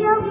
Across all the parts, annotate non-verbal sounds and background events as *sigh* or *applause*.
dưới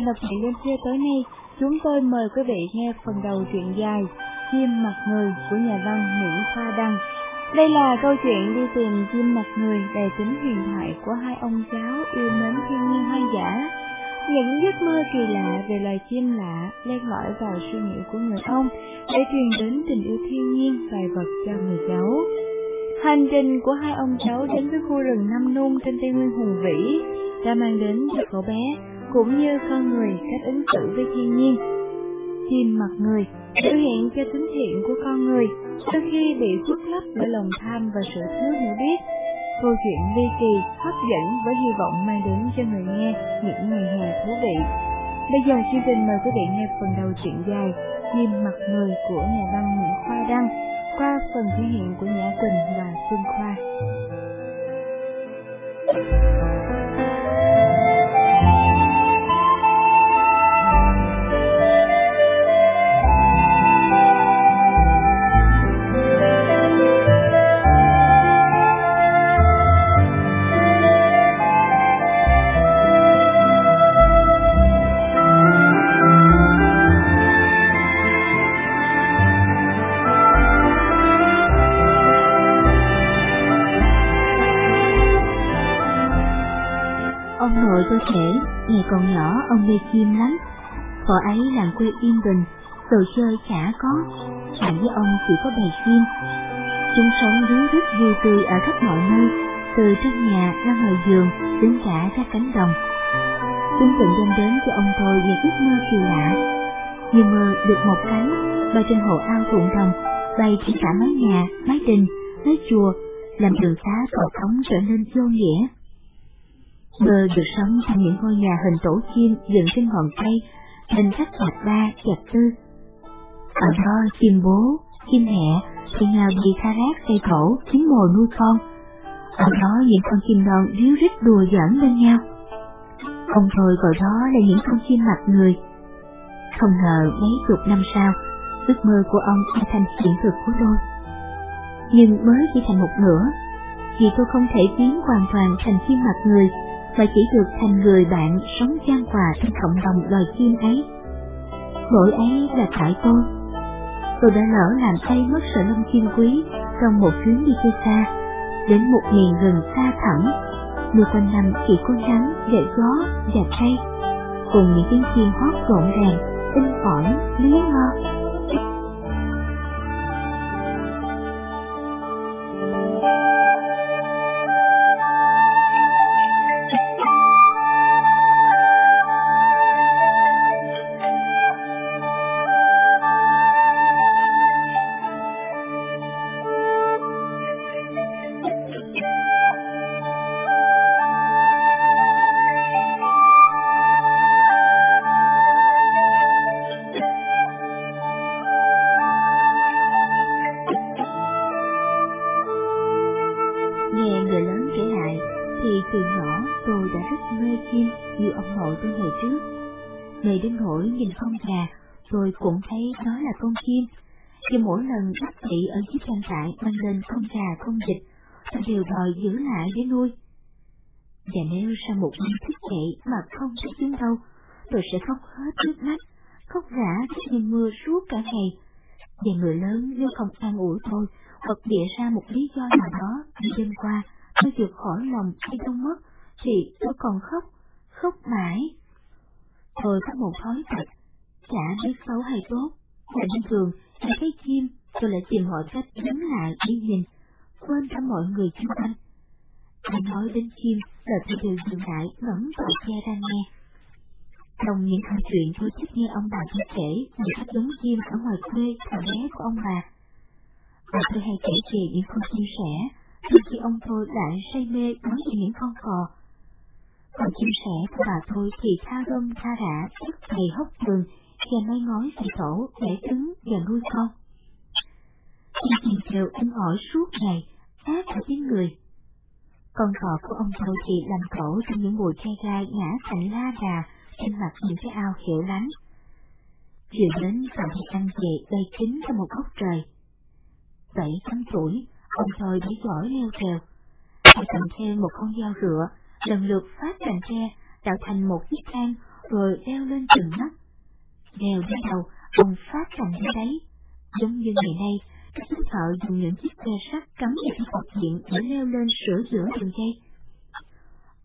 trình đọc truyện đêm khuya tối nay, chúng tôi mời quý vị nghe phần đầu truyện dài Chim mặt người của nhà văn Nguyễn Khoa Đăng. Đây là câu chuyện đi tìm chim mặt người đầy tính huyền thoại của hai ông cháu yêu mến thiên nhiên hoang dã. Những giấc mơ kỳ lạ về loài chim lạ len lỏi vào suy nghĩ của người ông để truyền đến tình yêu thiên nhiên loài vật cho người cháu. Hành trình của hai ông cháu đến với khu rừng Nam Nung trên Tây Nguyên hùng vĩ đã mang đến cho cậu bé cũng như con người cách ứng xử với thiên nhiên. Chim mặt người biểu hiện cho tính thiện của con người đôi khi bị khuất lấp bởi lòng tham và sự thiếu hiểu biết. Câu chuyện ly kỳ, hấp dẫn với hy vọng mang đến cho người nghe những ngày hè thú vị. Bây giờ chương trình mời quý vị nghe phần đầu truyện dài Chim mặt người của nhà văn Nguyễn Khoa Đăng qua phần thể hiện của Nhã Quỳnh và Xuân Khoa. Ông ấy làm quê yên bình, đồ chơi chả có, bạn với ông chỉ có bầy chim. Chúng sống ríu rít vui tươi ở khắp mọi nơi, từ trong nhà ra ngoài giường đến cả ra cánh đồng. Chúng từng đem đến cho ông tôi những ước mơ kỳ lạ, như mơ được một cánh bay trên hồ ao ruộng đồng, bay trên cả mái nhà, mái đình, mái chùa, làm đường xá cầu thống trở nên vô nghĩa. Mơ được sống trong những ngôi nhà hình tổ chim dựng trên ngọn cây, hình khắc chặt ba, chặt tư. Ở đó chim bố, chim mẹ, thì nào đi tha rác xây thổ kiếm mồi nuôi con. Ở đó những con chim non ríu rít đùa giỡn bên nhau. Ông thôi gọi đó là những con chim mặt người. Không ngờ mấy chục năm sau, ước mơ của ông đã thành hiện thực của tôi. Nhưng mới chỉ thành một nửa, vì tôi không thể biến hoàn toàn thành chim mặt người, mà chỉ được thành người bạn sống gian hòa trong cộng đồng loài chim ấy. Lỗi ấy là tại tôi. Tôi đã lỡ làm thay mất sợi lông chim quý trong một chuyến đi chơi xa, đến một miền rừng xa thẳm, nơi quanh năm chỉ có nắng và gió và cây, cùng những tiếng chim hót rộn ràng, in ỏi, lý lo. Cũng thấy đó là con chim. Và mỗi lần bác sĩ ở chiếc trang trại mang lên con gà con vịt, tôi đều đòi giữ lại để nuôi. Và nếu sau một năm thức dậy mà không thấy chúng đâu, tôi sẽ khóc hết nước mắt, khóc rã như mưa suốt cả ngày. Và người lớn nếu không an ủi tôi, hoặc bịa ra một lý do nào đó như đêm qua, tôi vượt khỏi lòng hay không mất, thì tôi còn khóc, khóc mãi. Tôi có một thói tật, chả biết xấu hay tốt, là bình thường, là thấy chim, tôi lại tìm mọi cách đứng lại đi nhìn, quên cả mọi người xung quanh. Anh nói đến chim, là tôi đều dừng lại ngẩng vào che ra nghe. Trong những câu chuyện tôi thích nghe ông bà chia kể về các giống chim ở ngoài quê thời bé của ông bà. Và tôi hay kể về những con chim sẻ, đôi khi ông tôi lại say mê nói về những con cò. Còn chim sẻ của bà tôi thì tha râm tha rã, chất đầy hốc tường, và mai ngói xài tổ để trứng và nuôi con. Khi tìm chiều in ỏi suốt ngày, ác ở tiếng người. Con cò của ông thầu thì làm tổ trong những mùa chai gai ngã thành la đà trên mặt những cái ao hiểu lánh. Chiều đến còn thì ăn về đầy kín trong một góc trời. Bảy tám tuổi, ông tôi đã giỏi leo trèo. Thầy cầm theo một con dao rựa, lần lượt phát cành tre, tạo thành một chiếc thang, rồi leo lên từng mắt. Đều đến đầu, ông phát thành đến đấy. Giống như ngày nay, các chú thợ dùng những chiếc que sắt cắm vào cái cột điện để leo lên sửa giữa đường dây.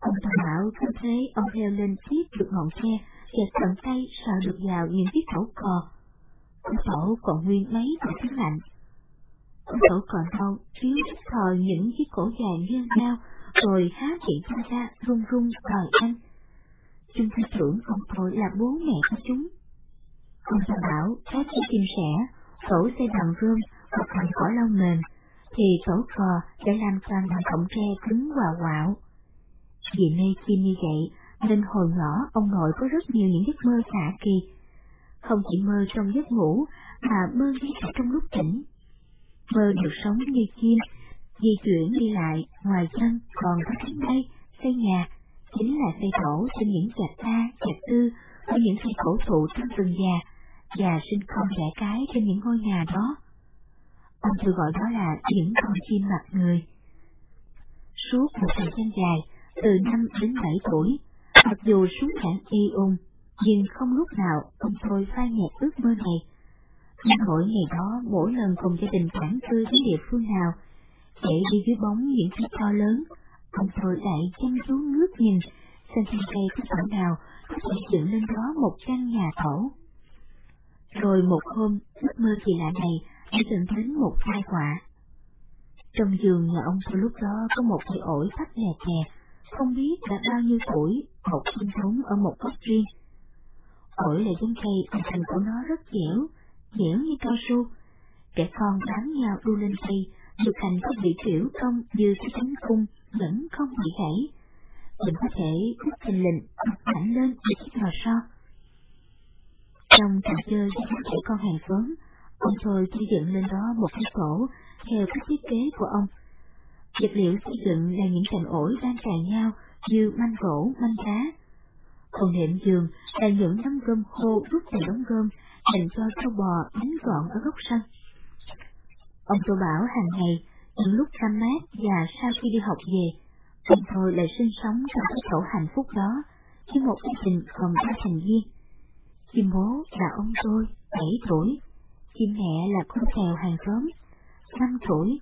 Ông thầm bảo cứ thế ông leo lên tiếp được ngọn tre và tận tay sờ được vào những chiếc thổ cò. Ông tổ còn nguyên mấy quả tiếng lạnh. Ông tổ còn đâu chiếu thích thờ những chiếc cổ dài như cao rồi há miệng ra ra run run đòi anh. Chúng tôi tưởng ông tôi là bố mẹ của chúng. Ông Sa bảo các chiếc chim sẻ, tổ xây bằng vương hoặc thành cỏ lau mềm, thì tổ cò đã làm toàn bằng cọng tre cứng quào quạo. Vì mê chim như vậy, nên hồi nhỏ ông nội có rất nhiều những giấc mơ xạ kỳ. Không chỉ mơ trong giấc ngủ, mà mơ ngay cả trong lúc tỉnh. Mơ được sống như chim, di chuyển đi lại, ngoài chân còn có cánh bay, xây nhà, chính là xây tổ trên những chạch ta, chạch tư, với những cây cổ thụ trong rừng già, và sinh con đẻ cái trên những ngôi nhà đó. Ông thường gọi đó là những con chim mặt người. Suốt một thời gian dài, từ 5 đến 7 tuổi, mặc dù xuống hạng y ung, nhưng không lúc nào ông thôi phai nhạt ước mơ này. Nhưng mỗi ngày đó, mỗi lần cùng gia đình tản cư đến địa phương nào, để đi dưới bóng những chiếc to lớn, ông thôi lại chăm chú ngước nhìn, xem trên cây có chỗ nào có thể dựng lên đó một căn nhà thổ. Rồi một hôm, giấc mơ kỳ lạ này đã dẫn đến một tai họa. Trong giường nhà ông tôi lúc đó có một cây ổi thấp lè tè, không biết đã bao nhiêu tuổi, một sinh thống ở một góc riêng. Ổi là giống cây mà thành của nó rất dẻo, dẻo như cao su. Trẻ con bám nhau đu lên cây, được thành có bị kiểu cong như cái cánh cung, vẫn không bị gãy. Mình có thể thức thình lình, mặt mạnh lên như chiếc lò so. Trong trò chơi với các trẻ con hàng xóm, ông thôi chỉ dựng lên đó một cái cổ theo cách thiết kế của ông. Vật liệu xây dựng là những cành ổi đang cài nhau như manh gỗ, manh cá. Còn nệm giường là những tấm gom khô rút từ đống gom dành cho trâu bò đánh gọn ở góc sân. Ông tôi bảo hàng ngày, những lúc ra mát và sau khi đi học về, ông thôi lại sinh sống trong cái tổ hạnh phúc đó với một gia đình còn ba thành viên. Chim bố là ông tôi, 7 tuổi, chim mẹ là con tèo hàng xóm, 5 tuổi,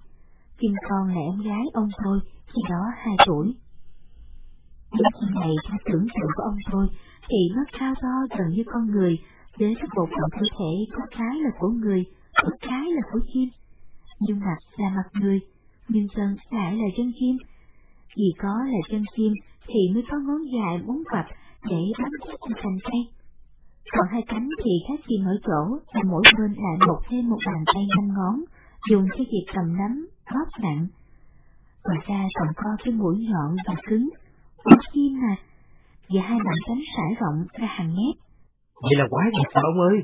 chim con là em gái ông tôi, khi đó 2 tuổi. Những chim này theo tưởng tượng của ông tôi thì nó cao to gần như con người, với các bộ phận cơ thể có cái là của người, có cái là của chim. Nhưng mặt là mặt người, nhưng chân lại là chân chim. Vì có là chân chim thì mới có ngón dài muốn quặp để bám chắc trên cành cây. Còn hai cánh thì khác chim ở chỗ là mỗi bên lại một thêm một bàn tay năm ngón, dùng cho việc cầm nắm, bóp nặng. Ngoài ra còn có cái mũi nhọn và cứng, của chim mà, và hai bàn cánh sải rộng ra hàng mét. Vậy là quá đẹp sao ông ơi?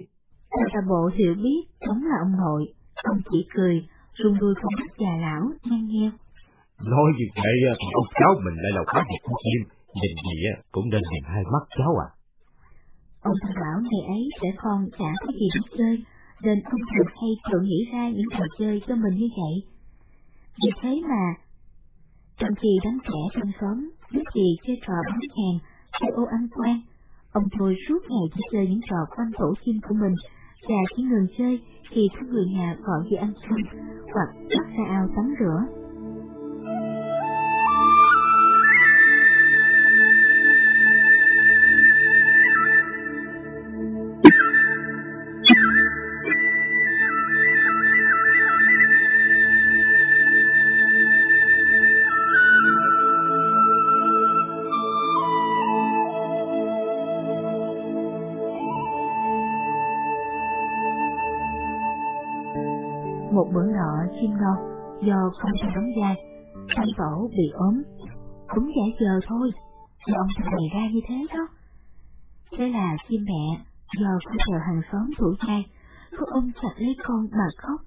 Người ta bộ hiểu biết, đúng là ông nội, ông chỉ cười, rung đuôi con mắt già lão, nhăn nheo. Nói như vậy thì ông cháu mình lại là quá đẹp của chim, Nhìn gì cũng nên nhìn hai mắt cháu à. Ông ta bảo ngày ấy sẽ con chả có gì để chơi, nên ông thường hay tự nghĩ ra những trò chơi cho mình như vậy. Vì thế mà, trong khi đám trẻ trong xóm biết gì chơi trò bắn hàng, chơi ô ăn quan, ông thôi suốt ngày chỉ chơi những trò quanh tổ chim của mình và chỉ ngừng chơi khi có người nhà gọi về ăn cơm hoặc bắt ra ao tắm rửa. Chim non do không thể đóng vai, anh tổ bị ốm, cũng giả giờ thôi, do ông thằng này ra như thế đó. Thế là chim mẹ do không chờ hàng xóm thủ trai, cứ ôm chặt lấy con mà khóc.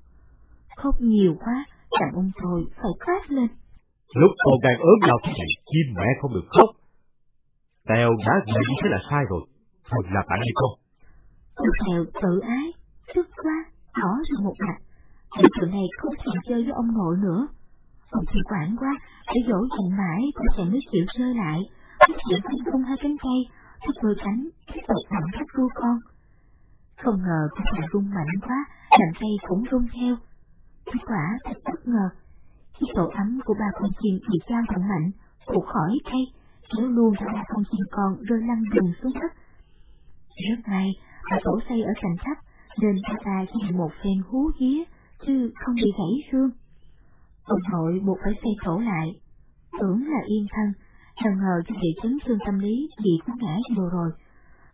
Khóc nhiều quá, làm ông tôi phải quát lên. Lúc con đang ốm đau này, chim mẹ không được khóc. Tèo đã về như thế là sai rồi, thôi là bạn đi con. Tèo tự ái, tức quá, bỏ ra một mặt, Tiểu tử này không thèm chơi với ông nội nữa. Ông thì quản quá, để dỗ dành mãi cũng chẳng mới chịu chơi lại. Nó chịu không không hai cánh tay, thích đôi cánh, thích tục thẳng thích vua con. Không ngờ cũng lại rung mạnh quá, làm tay cũng rung theo. Kết quả thật bất ngờ. Chiếc tổ ấm của ba con chim bị trao thật mạnh, tụt khỏi cây, kéo luôn cho ba con chim con rơi lăn đường xuống đất. Rất may, bà tổ xây ở cạnh thấp, nên ta ta chỉ một phen hú hía, chứ không bị gãy xương. Ông nội buộc phải xây cổ lại, tưởng là yên thân, nào ngờ cho bị chấn thương tâm lý bị cú ngã vừa rồi.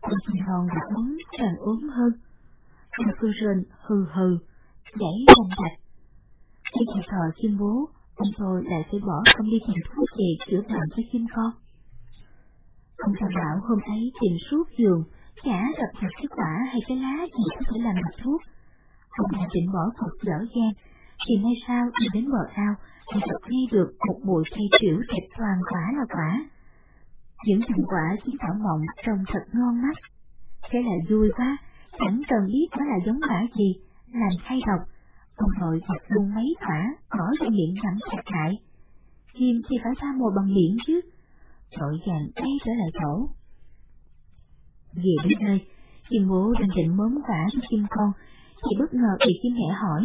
Con chim hòn đã uống càng ốm hơn. Con phương rên hừ hừ, gãy răng rạch. Khi kịp thờ chim bố, ông tôi lại phải bỏ công đi tìm thuốc về chữa bệnh cho chim con. Ông ta bảo hôm ấy tìm suốt giường, chả gặp được cái quả hay cái lá gì có thể làm được thuốc ông đã định bỏ cuộc dở dang, thì may sao đi đến bờ ao thì gặp nghe được một bụi cây triểu đẹp toàn quả là quả. Những thành quả chiến thảo mộng trông thật ngon mắt. Thế là vui quá, chẳng cần biết đó là giống quả gì, làm thay độc. Ông nội thật luôn mấy quả, bỏ vào miệng nắm chặt lại. Chim thì phải ra mồi bằng miệng chứ. Trội vàng ngay trở lại chỗ. Về đến nơi, chim bố đang định mớm quả cho chim con, thì bất ngờ bị chim hẻ hỏi.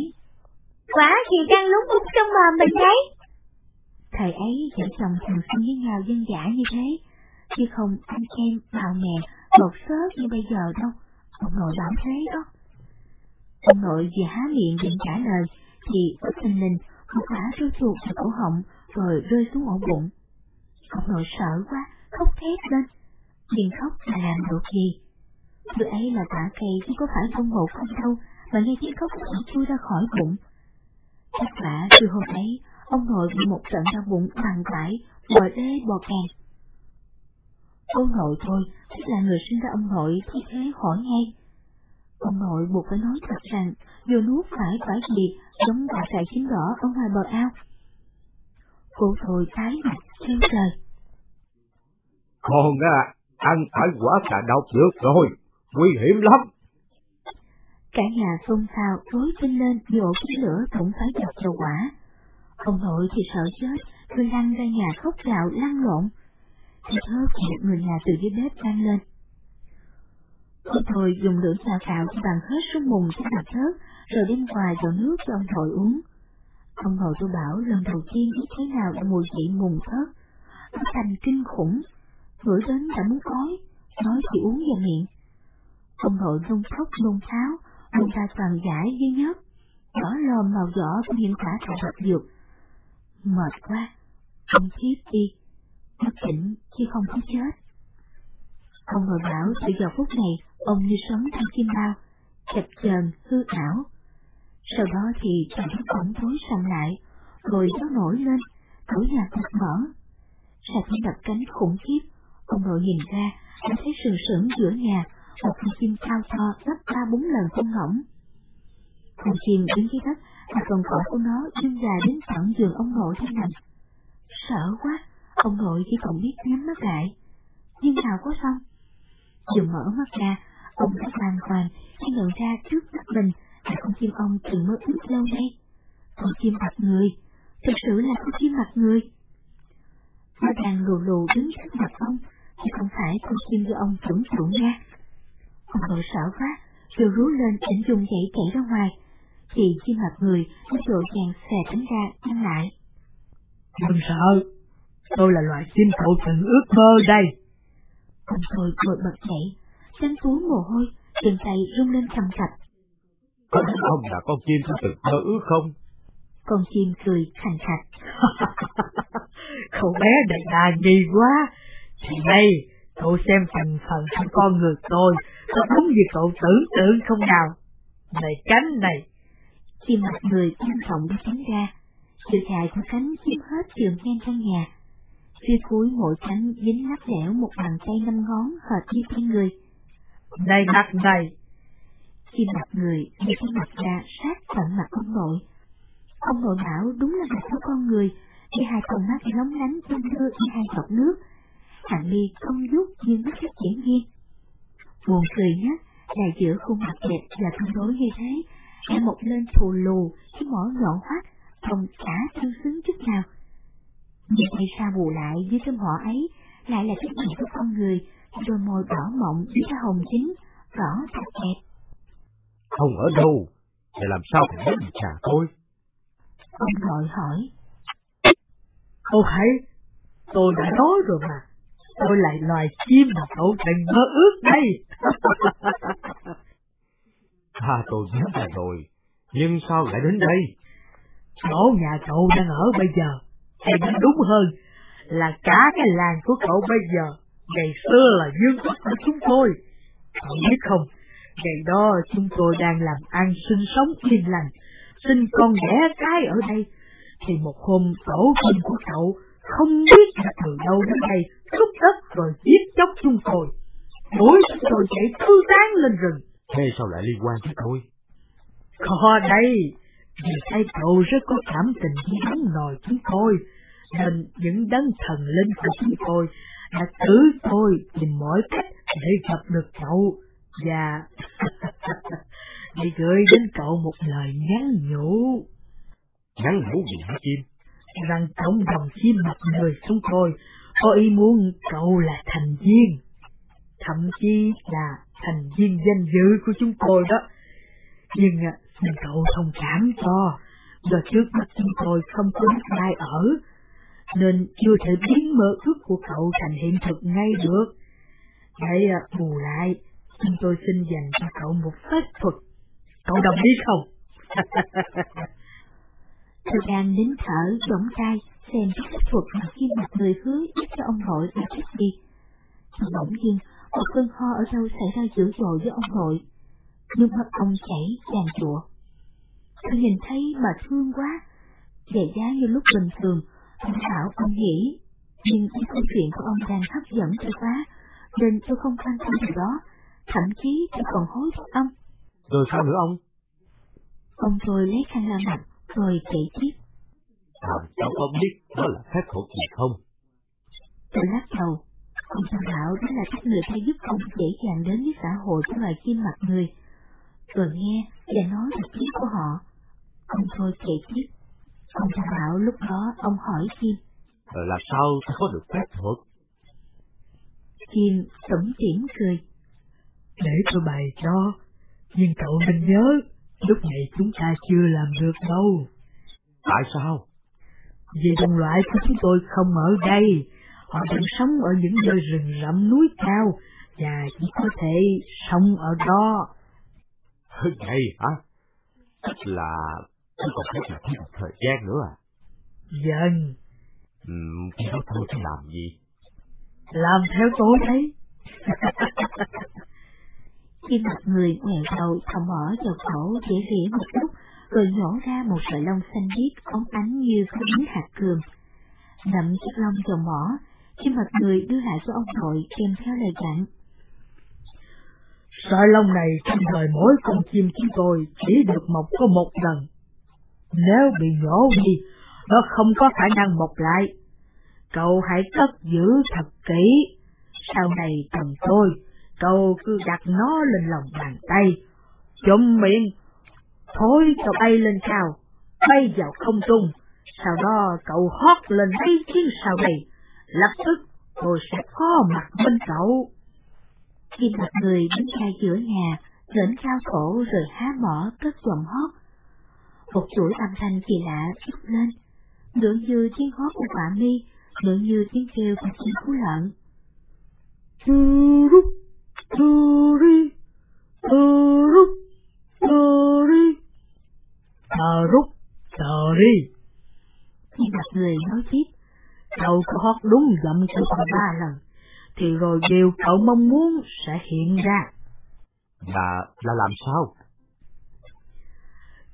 Quả thì đang lúng túng trong mồm mình đấy? Thời ấy vợ chồng thường xuyên với nhau dân giả như thế, chứ không ăn kem, bào mè, bột xớt như bây giờ đâu. Ông nội bảo thế đó. Ông nội vừa há miệng định trả lời, thì bất tình linh một quả rơi chuột vào cổ họng rồi rơi xuống ổ bụng. Ông nội sợ quá, khóc thét lên. liền khóc là làm được gì? Thứ ấy là quả cây chứ có phải con một không đâu, và nghe tiếng khóc cũng chui ra khỏi bụng. Chắc là từ hôm ấy, ông nội bị một trận đau bụng bằng vải, bò lê bò càng. Ông nội thôi, tức là người sinh ra ông nội thì thế hỏi ngay. Ông nội buộc phải nói thật rằng, vừa nuốt phải phải gì giống quả sài chín đỏ ở ngoài bờ ao. Cô thôi tái mặt kêu trời. Con à, ăn phải quả cà độc được rồi, nguy hiểm lắm. Cả nhà xôn xao rối tinh lên dỗ cái lửa cũng phải dọc dầu quả. Ông nội thì sợ chết, cứ lăn ra nhà khóc gạo lăn lộn. Thì thớt thì người nhà từ dưới bếp lăn lên. Ông thôi dùng lửa xào xạo cho bằng hết số mùng cho mặt thớt, rồi đem quà vào nước cho ông nội uống. Ông nội tôi bảo lần đầu tiên biết thế nào là mùi vị mùng thớt. Nó thành kinh khủng, ngửi đến đã muốn khói, nói chỉ uống vào miệng. Ông nội nôn thốc nôn tháo, anh ta toàn giải duy nhất, bỏ lòm màu đỏ của những quả thảo vật dược. Mệt quá, ông thiếp đi, bất tỉnh chứ không có chết. Ông ngồi bảo từ giờ phút này, ông như sống trong chim bao, chập chờn, hư ảo. Sau đó thì trời đất bỗng tối sầm lại, rồi gió nổi lên, cửa nhà thật mở. Sau khi đập cánh khủng khiếp, ông nội nhìn ra, đã thấy sừng sững giữa nhà, một con chim cao to gấp ba bốn lần con ngỗng. Con chim đứng dưới đất, và còn cổ của nó dương dài đến tận giường ông nội thế này. Sợ quá, Ông nội chỉ còn biết nhắm mắt lại. Nhưng nào có xong. Vừa mở mắt ra, ông đã hoàn toàn khi nhận ra trước mắt mình là con chim ông từng mơ ước lâu nay. Con chim mặt người, thực sự là con chim mặt người. Nó đang lù lù đứng trước mặt ông, chứ không phải con chim do ông tưởng tượng ra. Ông nội sợ quá, rồi rú lên định dùng dậy chạy ra ngoài, thì chim mặt người nó vội vàng xè cánh ra ngăn lại. Đừng sợ, tôi là loài chim cậu từng ước mơ đây. Ông tôi vội bật dậy, chân túi mồ hôi, chân tay rung lên cầm cập. Có biết ông là con chim tôi từng mơ ước không? Con chim cười thành thạch. *laughs* Cậu bé này đà nghi quá. Thì đây, cậu xem thành phần của con người tôi, có đúng như cậu tưởng tượng không nào? Này cánh này! Chim mặt người trang trọng đi cánh ra, chiều dài của cánh chiếm hết chiều ngang căn nhà. Phía cuối mỗi cánh dính lắc lẻo một bàn tay năm ngón hệt như tay người. Này mặt này! Chim mặt người đi cái mặt ra sát tận mặt ông nội. Ông nội bảo đúng là mặt của con người, với hai con mắt lóng lánh trong thưa như hai giọt nước. Hạng mi không rút nhưng mắt rất dễ nghiêng. Buồn cười nhất là giữa khuôn mặt đẹp và tương đối như thế, đã một lên thù lù, cái mỏ nhọn hoắt, không cả tương xứng chút nào. Nhưng hay sao bù lại dưới cái mỏ ấy, lại là cái mặt của con người, đôi môi đỏ mọng với cái hồng chính, rõ thật đẹp. Ông ở đâu? Để làm sao phải đến nhà tôi? Ông nội hỏi. Ô hãy, tôi đã nói rồi mà, tôi lại loài chim mà cậu từng mơ ước đây. *laughs* À tôi nhớ ra rồi, nhưng sao lại đến đây? Chỗ nhà cậu đang ở bây giờ, hay nói đúng hơn là cả cái làng của cậu bây giờ, ngày xưa là dương quốc của chúng tôi. Cậu biết không, ngày đó chúng tôi đang làm ăn sinh sống yên lành, sinh con đẻ cái ở đây, thì một hôm tổ tiên của cậu không biết là từ đâu đến đây, xúc đất rồi giết chóc chúng tôi. Chúng tôi chạy thư tán lên rừng. Thế sao lại liên quan tới tôi? Có đây, vì thấy cậu rất có cảm tình với đấng nòi chúng tôi, nên những đấng thần linh của chúng tôi đã cử tôi tìm mọi cách để gặp được cậu và *laughs* để gửi đến cậu một lời nhắn nhủ. Nhắn nhủ gì hả chim? Rằng cộng đồng chim mặt người chúng tôi có ý muốn cậu là thành viên, thậm chí là thành viên danh dự của chúng tôi đó. Nhưng à, xin cậu thông cảm cho, do trước mắt chúng tôi không có đất đai ở, nên chưa thể biến mơ ước của cậu thành hiện thực ngay được. Để à, bù lại, chúng tôi xin dành cho cậu một phép thuật. Cậu đồng ý không? *laughs* Tôi đang nín thở, giọng tay, xem cái phép thuật mà khi mặt người hứa giúp cho ông nội là cái gì. Thì bỗng nhiên, một cơn ho ở đâu xảy ra dữ dội với ông nội. Nhưng mắt ông chảy, tràn chùa. Tôi nhìn thấy mà thương quá. Về giá như lúc bình thường, ông bảo ông nghĩ. Nhưng cái câu chuyện của ông đang hấp dẫn tôi quá, nên tôi không quan tâm điều đó. Thậm chí tôi còn hối thúc ông. Rồi sao nữa ông? Ông tôi lấy khăn lau mặt, rồi kể tiếp. Làm sao ông biết đó là phép thuật gì không? Tôi lắc đầu. Ông ta bảo đó là cách người ta giúp ông dễ dàng đến với xã hội của loài chim mặt người. Rồi nghe và nói được ý của họ. Ông thôi kể tiếp. Ông ta bảo lúc đó ông hỏi chim. Rồi làm sao tôi có được phép thuật? Chim tủm tỉm cười. Để tôi bày cho, nhưng cậu nên nhớ, lúc này chúng ta chưa làm được đâu. Tại sao? Vì đồng loại của chúng tôi không ở đây, họ đang sống ở những nơi rừng rậm núi cao, và chỉ có thể sống ở đó. Vậy hả? Tức là tôi còn phải chờ thêm một thời gian nữa à? Dần, Ừm, khi đó tôi sẽ làm gì? làm theo tôi đấy. *laughs* khi mặt người ngoẹo đầu thò mỏ vào cổ dễ rỉa một lúc, rồi nhổ ra một sợi lông xanh biếc óng ánh như có miếng hạt cườm. Nậm chiếc lông vào mỏ, chim mặt người đưa lại cho ông nội kèm theo lời dặn. Sợi lông này trong đời mỗi con chim chúng tôi chỉ được mọc có một lần. Nếu bị nhổ đi, nó không có khả năng mọc lại. cậu hãy cất giữ thật kỹ. Sau này cần tôi, cậu cứ đặt nó lên lòng bàn tay, chụm miệng, thối cho bay lên cao, bay vào không trung, sau đó cậu hót lên mấy tiếng sau này, lập tức tôi sẽ có mặt bên cậu. Khi mặt người đứng ra giữa nhà, ngẩng cao cổ rồi há mỏ cất giọng hót. Một chuỗi âm thanh kỳ lạ vút lên, ngưỡng như tiếng hót của quả mi, ngưỡng như tiếng kêu của chim cú lợn. Rút, tu ri, tu rút, tu ri, ta rút, ta ri. Khi mặt người nói tiếp, cậu có hót đúng giọng của tôi ba lần, thì rồi điều cậu mong muốn sẽ hiện ra. Là, là làm sao?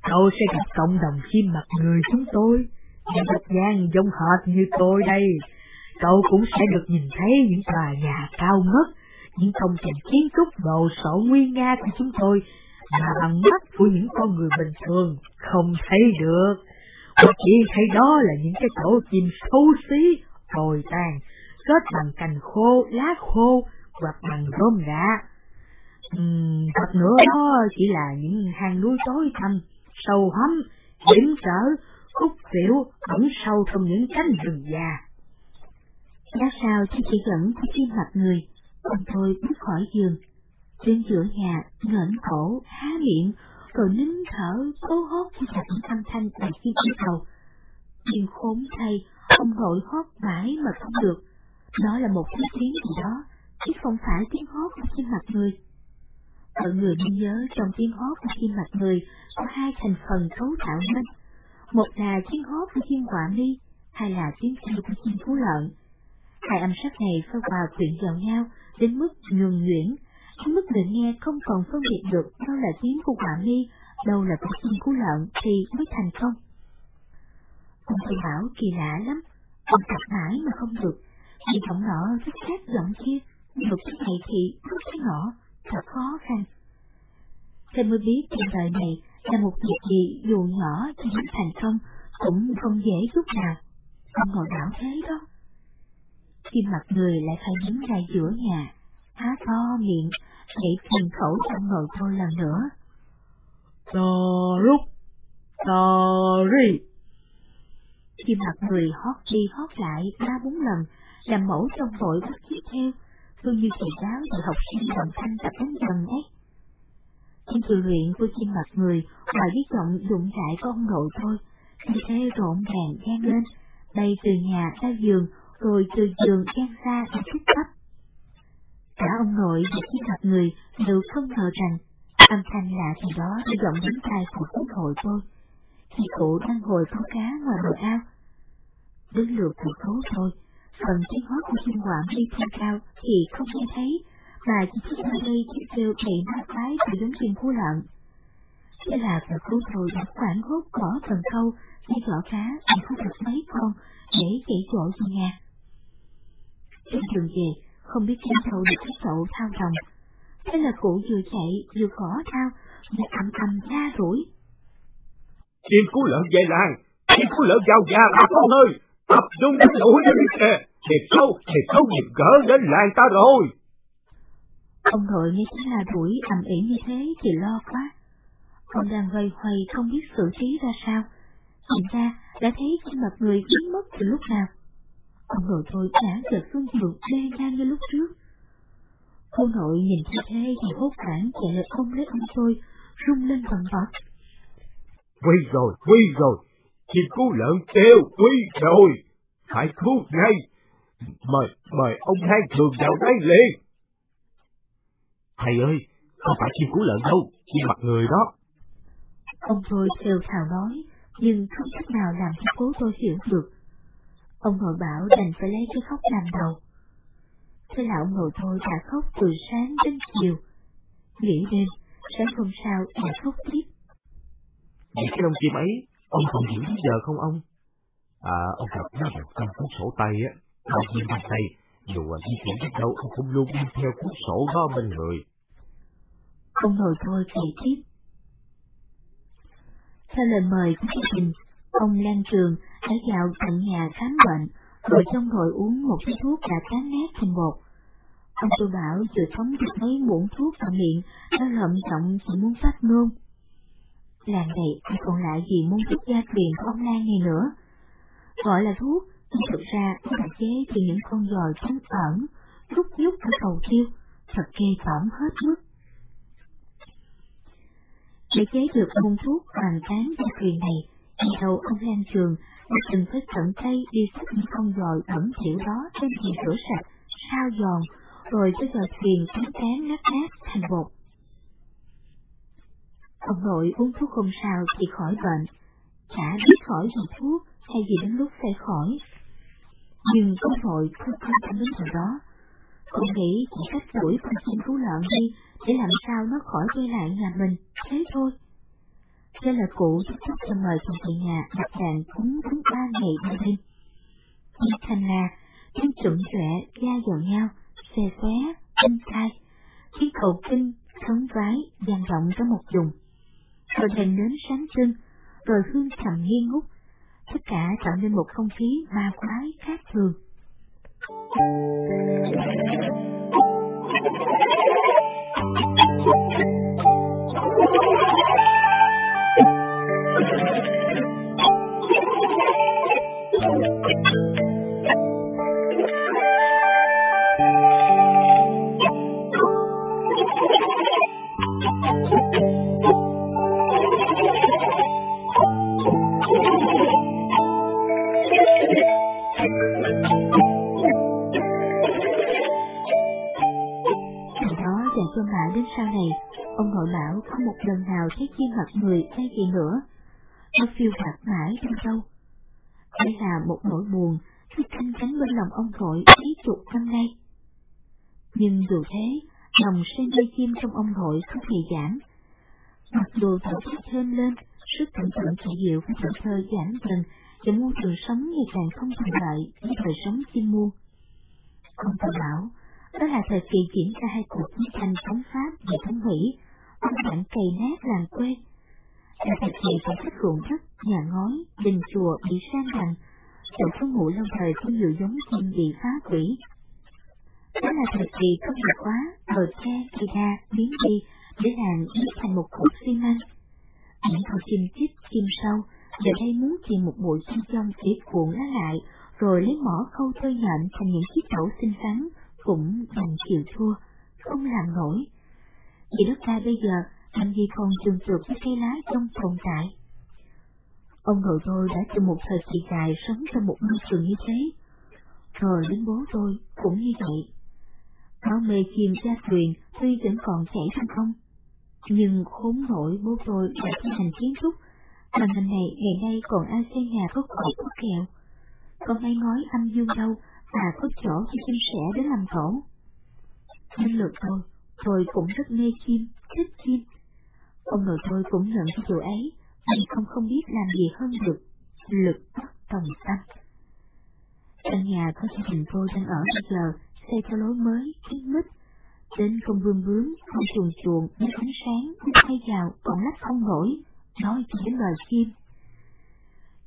Cậu sẽ gặp cộng đồng chim mặt người chúng tôi, những vật gian giống hệt như tôi đây. Cậu cũng sẽ được nhìn thấy những tòa nhà cao ngất, những công trình kiến trúc đồ sộ nguy nga của chúng tôi, mà bằng mắt của những con người bình thường không thấy được. Họ chỉ thấy đó là những cái chỗ chim xấu xí, tồi tàn, kết bằng cành khô, lá khô, hoặc bằng rơm rạ. Uhm, hoặc nữa đó chỉ là những hang núi tối thăm, sâu hấm, hiểm trở, khúc tiểu ẩn sâu trong những cánh rừng già. Đã sao khi chỉ dẫn của chim mặt người, ông thôi bước khỏi giường, đến giữa nhà ngẩng cổ há miệng rồi nín thở cố hót khi thật những âm thanh đầy khi trên đầu. Nhưng khốn thay, ông nội hót mãi mà không được. Đó là một thứ tiếng gì đó, chứ không phải tiếng hót của chim mặt người. Mọi người nên nhớ trong tiếng hót của chim mặt người có hai thành phần cấu tạo nên. Một là tiếng hót của chim quả mi, hai là tiếng kêu của chim phú lợn. Hai âm sắc này phơ vào quyện vào nhau đến mức nhường nhuyễn, đến mức người nghe không còn phân biệt được đâu là tiếng của quả mi, đâu là của chim phú lợn thì mới thành công. Ông thầy bảo kỳ lạ lắm, ông tập mãi mà không được, vì giọng nọ rất khác giọng kia, một cái này thì rất cái nọ, thật khó khăn. Thầy mới biết trên đời này là một việc gì dù nhỏ thì mới thành công cũng không dễ chút nào. Ông ngồi đảo thế đó. Khi mặt người lại phải đứng ra giữa nhà, há to miệng, để truyền khẩu trong ngồi thôi lần nữa. Tò ri. Khi mặt người hót đi hót lại ba bốn lần, làm mẫu trong vội bắt chước theo, tôi như thầy giáo dạy học sinh đồng thanh tập đánh dần ấy. Trên tự luyện của chim mặt người, ngoài biết giọng dụng của ông nội thôi, như thế rộn ràng gian lên, bay từ nhà ra giường, rồi từ giường em ra và thích thấp Cả ông nội và khi gặp người đều không ngờ rằng âm thanh lạ gì đó đã vọng đến tai của quốc hội tôi, khi cụ đang ngồi câu cá ngoài bờ ao. Đến lượt của cố thôi, phần tiếng hót của chim quảng đi theo cao thì không nghe thấy, mà chỉ thích ở đây chiếc kêu đầy ma quái từ đến chim phú lợn. Thế là vợ cô thôi đã quảng hốt bỏ phần câu đi vỏ cá thì không được mấy con để kỹ chỗ gì nhà. Trên đường về, không biết chim thầu được cái chậu thao rồng. Thế là cụ vừa chạy vừa gõ thao, vừa ầm ầm la rủi. Chim cú lợn về làng, chim cú lợn vào nhà bà con ơi, tập trung đánh lũ đi kìa, thiệt sâu, thiệt sâu nhịp gỡ đến làng ta rồi. Ông nội nghe thấy là đuổi ầm ĩ như thế thì lo quá. Ông đang vây hoay không biết xử trí ra sao. Nhìn ra đã thấy trên mặt người biến mất từ lúc nào. Ông nội tôi đã giật xuống giường đê ngang như lúc trước. Cô nội nhìn thấy thế thì hốt hoảng chạy lại ôm lấy ông tôi, rung lên bần bật. Quy rồi, quy rồi, chim cú lợn kêu quy rồi, phải cứu ngay. Mời, mời ông hai thường vào đây liền. Thầy ơi, không phải chim cú lợn đâu, chim mặt người đó. Ông tôi theo thào nói, nhưng không cách nào làm cho cố tôi hiểu được. Ông nội bảo đành phải lấy cái khóc làm đầu. Thế là ông nội tôi đã khóc từ sáng đến chiều. Nghỉ đêm, sáng hôm sau lại khóc tiếp. Vậy cái lông chim ấy, ông còn giữ đến giờ không ông? À, ông đọc nó vào trong cuốn sổ tay á, ông chim bên tay, dù à, di chuyển đến đâu, ông cũng luôn đi theo cuốn sổ đó bên người. Ông nội tôi kể tiếp. Theo lời mời của gia đình, ông Lan Trường đã vào tận nhà khám bệnh, rồi trong rồi uống một cái thuốc đã tán nát thành bột. Ông tôi bảo vừa phóng được mấy muỗng thuốc vào miệng, nó lợm giọng chỉ muốn phát nôn. Làng này thì còn lại gì muốn thuốc gia truyền của ông Lan này nữa. Gọi là thuốc, nhưng thực ra nó đã chế từ những con dòi trắng ẩn, rút nhúc ở cầu tiêu, thật ghê tởm hết mức. Để chế được môn thuốc hoàn tán gia truyền này, ngày đầu ông Lan Trường nhất định phải tận tay đi xách những con dòi ẩn thiểu đó trên thuyền rửa sạch, sao giòn, rồi cho vào thuyền cán cán nát nát thành bột. Ông nội uống thuốc không sao thì khỏi bệnh, chả biết khỏi gì thuốc hay gì đến lúc phải khỏi. Nhưng ông nội không quan tâm đến điều đó. Ông nghĩ chỉ cách đuổi con chim thú lợn đi để làm sao nó khỏi quay lại nhà mình, thế thôi. Thế là cụ thúc thúc cho mời thằng về nhà đặt đàn cúng cúng ba ngày ba đêm. Nhưng thành là, tiếng trụng trẻ ga vào nhau, xe xé, tinh thai, tiếng cầu kinh, khấn vái, dàn rộng cả một vùng. Rồi đèn nến sáng trưng, rồi hương trầm nghi ngút, tất cả tạo nên một không khí ma quái khác thường. *laughs* sau này, ông nội bảo không một lần nào thấy chim mặt người thay gì nữa, nó phiêu bạt mãi trong sâu, Đây là một nỗi buồn khi canh cánh bên lòng ông nội mấy chục năm nay. Nhưng dù thế, lòng sen dây chim trong ông nội không hề giảm. Mặc dù thở thêm lên, sức tưởng tượng trị diệu của tuổi thơ giảm dần và môi trường sống ngày càng không thuận lợi với đời sống chim muôn. Ông ta bảo, đó là thời kỳ diễn ra hai cuộc chiến tranh chống Pháp và chống Mỹ ông bạn cày nát làng quê. Là thực hiện phải thích ruộng đất, nhà ngói, đình chùa bị san bằng, chỗ có ngủ lâu thời có nhiều giống chim bị phá hủy. Đó là thời kỳ công nghiệp hóa, bờ tre, kỳ đa, biến đi, để làm biến thành một cục xi măng. Những con chim chích, chim sâu, giờ đây muốn chìm một bụi chim trong để cuộn nó lại, rồi lấy mỏ khâu tơi nhện thành những chiếc chậu xinh xắn, cũng đành chịu thua, không làm nổi vì đất ta bây giờ anh gì còn trường trượt với cây lá trong tồn tại. Ông nội tôi đã từ một thời kỳ dài sống trong một môi trường như thế, rồi đến bố tôi cũng như vậy. Máu mê chìm gia truyền tuy vẫn còn chảy trong ông, nhưng khốn nổi bố tôi đã thi hành kiến trúc, mà ngành này ngày nay còn ai xây nhà có khỏi có kẹo, còn ai ngói âm dương đâu mà có chỗ cho chim sẻ đến làm tổ. Đến lực tôi, tôi cũng rất mê chim, thích chim. Ông nội tôi cũng nhận cái điều ấy, nhưng không không biết làm gì hơn được, lực bất tòng tâm. Căn nhà có gia đình tôi đang ở bây giờ, xây theo lối mới, kín mít. Đến không vương bướm, không chuồn chuồn, với ánh sáng, thay vào, còn lách không nổi, nói chỉ đến lời chim.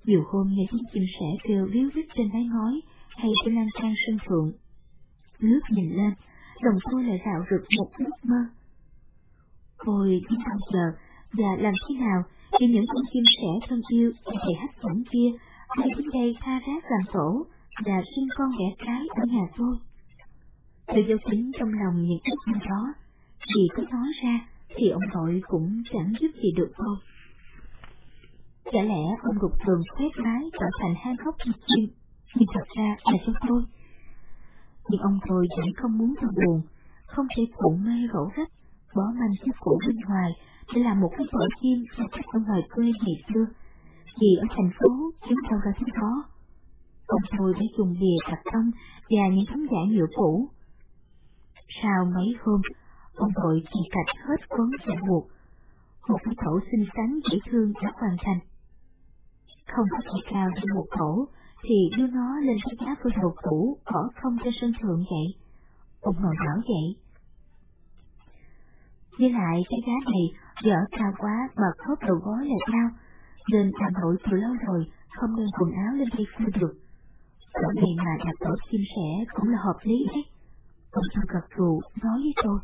Nhiều hôm nghe tiếng chim sẻ kêu ríu rít trên mái ngói, hay trên lan can sân thượng. Lướt nhìn lên, đồng tôi lại rạo rực một ước mơ. Tôi biết bao giờ? Và làm thế nào khi những con chim sẻ thân yêu và thầy hát dẫn kia? Bay đến đây tha rác làm tổ và sinh con đẻ cái ở nhà tôi. Từ dấu chính trong lòng những ước mơ đó, chỉ có nói ra thì ông nội cũng chẳng giúp gì được tôi. Chả lẽ ông gục tường khuét mái trở thành hang hốc như chim, nhưng thật ra là cho tôi. Nhưng ông tôi vẫn không muốn tôi buồn, không thể phụ mê gỗ rách, bỏ manh chiếc cũ bên ngoài để làm một cái vở chim cho các ông ngoài quê ngày xưa, vì ở thành phố chúng đâu ra thứ đó. Ông tôi đã dùng bìa cạc tông và những tấm giả nhựa cũ. Sau mấy hôm, ông nội chỉ cạch hết quấn giả buộc, một cái tổ xinh xắn dễ thương đã hoàn thành. Không có thể cao hơn một tổ, thì đưa nó lên cái giá của đầu cũ bỏ không cho sân thượng vậy. Ông ngồi bảo vậy. Với lại cái giá này dở cao quá mà khớp đầu gối lại cao, nên bà nội từ lâu rồi không đem quần áo lên đây phơi được. Chỗ này mà đặt tổ chim sẻ cũng là hợp lý đấy. Ông tôi gật gù nói với tôi.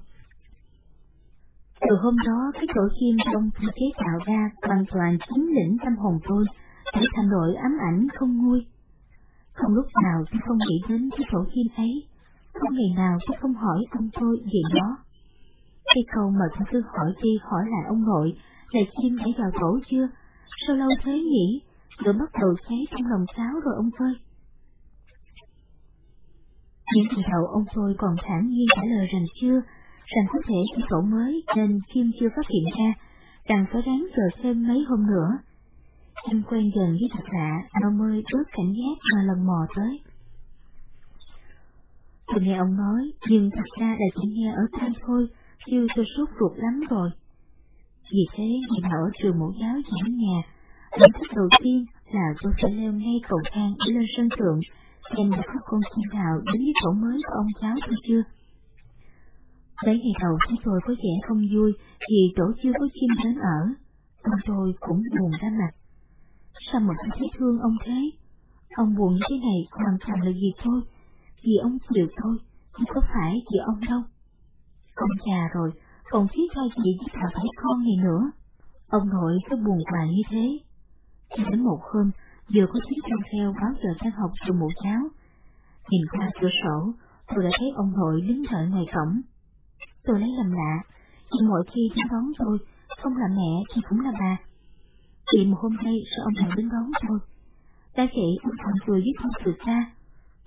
Từ hôm đó, cái tổ chim trong tôi chế tạo ra hoàn toàn chiếm lĩnh tâm hồn tôi, để thành đội ám ảnh không nguôi. Không lúc nào tôi không nghĩ đến cái tổ chim ấy, không ngày nào tôi không hỏi ông tôi về nó khi câu mà cứ hỏi đi hỏi lại ông nội là chim đã vào tổ chưa, sao lâu thế nhỉ, rồi bắt đầu cháy trong lòng sáo rồi ông ơi. Những ngày đầu ông tôi còn thản nhiên trả lời rằng chưa, rằng có thể chỉ tổ mới nên Kim chưa phát hiện ra, rằng phải ráng chờ thêm mấy hôm nữa. Kim quen dần với thật lạ, nó mới bớt cảnh giác mà lần mò tới. Tôi nghe ông nói, nhưng thật ra là chỉ nghe ở tai thôi, chứ tôi sốt ruột lắm rồi. Vì thế, ngày ở trường mẫu giáo giảng nhà, Động thức đầu tiên là tôi phải leo ngay cầu thang để lên sân thượng, xem đã có con chim nào đến với tổ mới của ông cháu tôi chưa. Mấy ngày đầu chúng tôi có vẻ không vui vì tổ chưa có chim đến ở, ông tôi cũng buồn ra mặt. Sao mà tôi thấy thương ông thế? Ông buồn như thế này hoàn toàn là vì tôi, vì ông chịu thôi, không có phải vì ông đâu. Ông già rồi, còn thiết cho gì với thằng thấy con này nữa. Ông nội cứ buồn hoài như thế, cho đến một hôm, vừa có chiếc trong theo báo giờ tan học từ mụ cháu. Nhìn qua cửa sổ, tôi đã thấy ông nội đứng đợi ngoài cổng. Tôi lấy làm lạ, nhưng mỗi khi đến đón tôi, không là mẹ thì cũng là bà. Vì một hôm nay sao ông lại đến đón tôi? Đã vậy ông còn cười với tôi từ xa.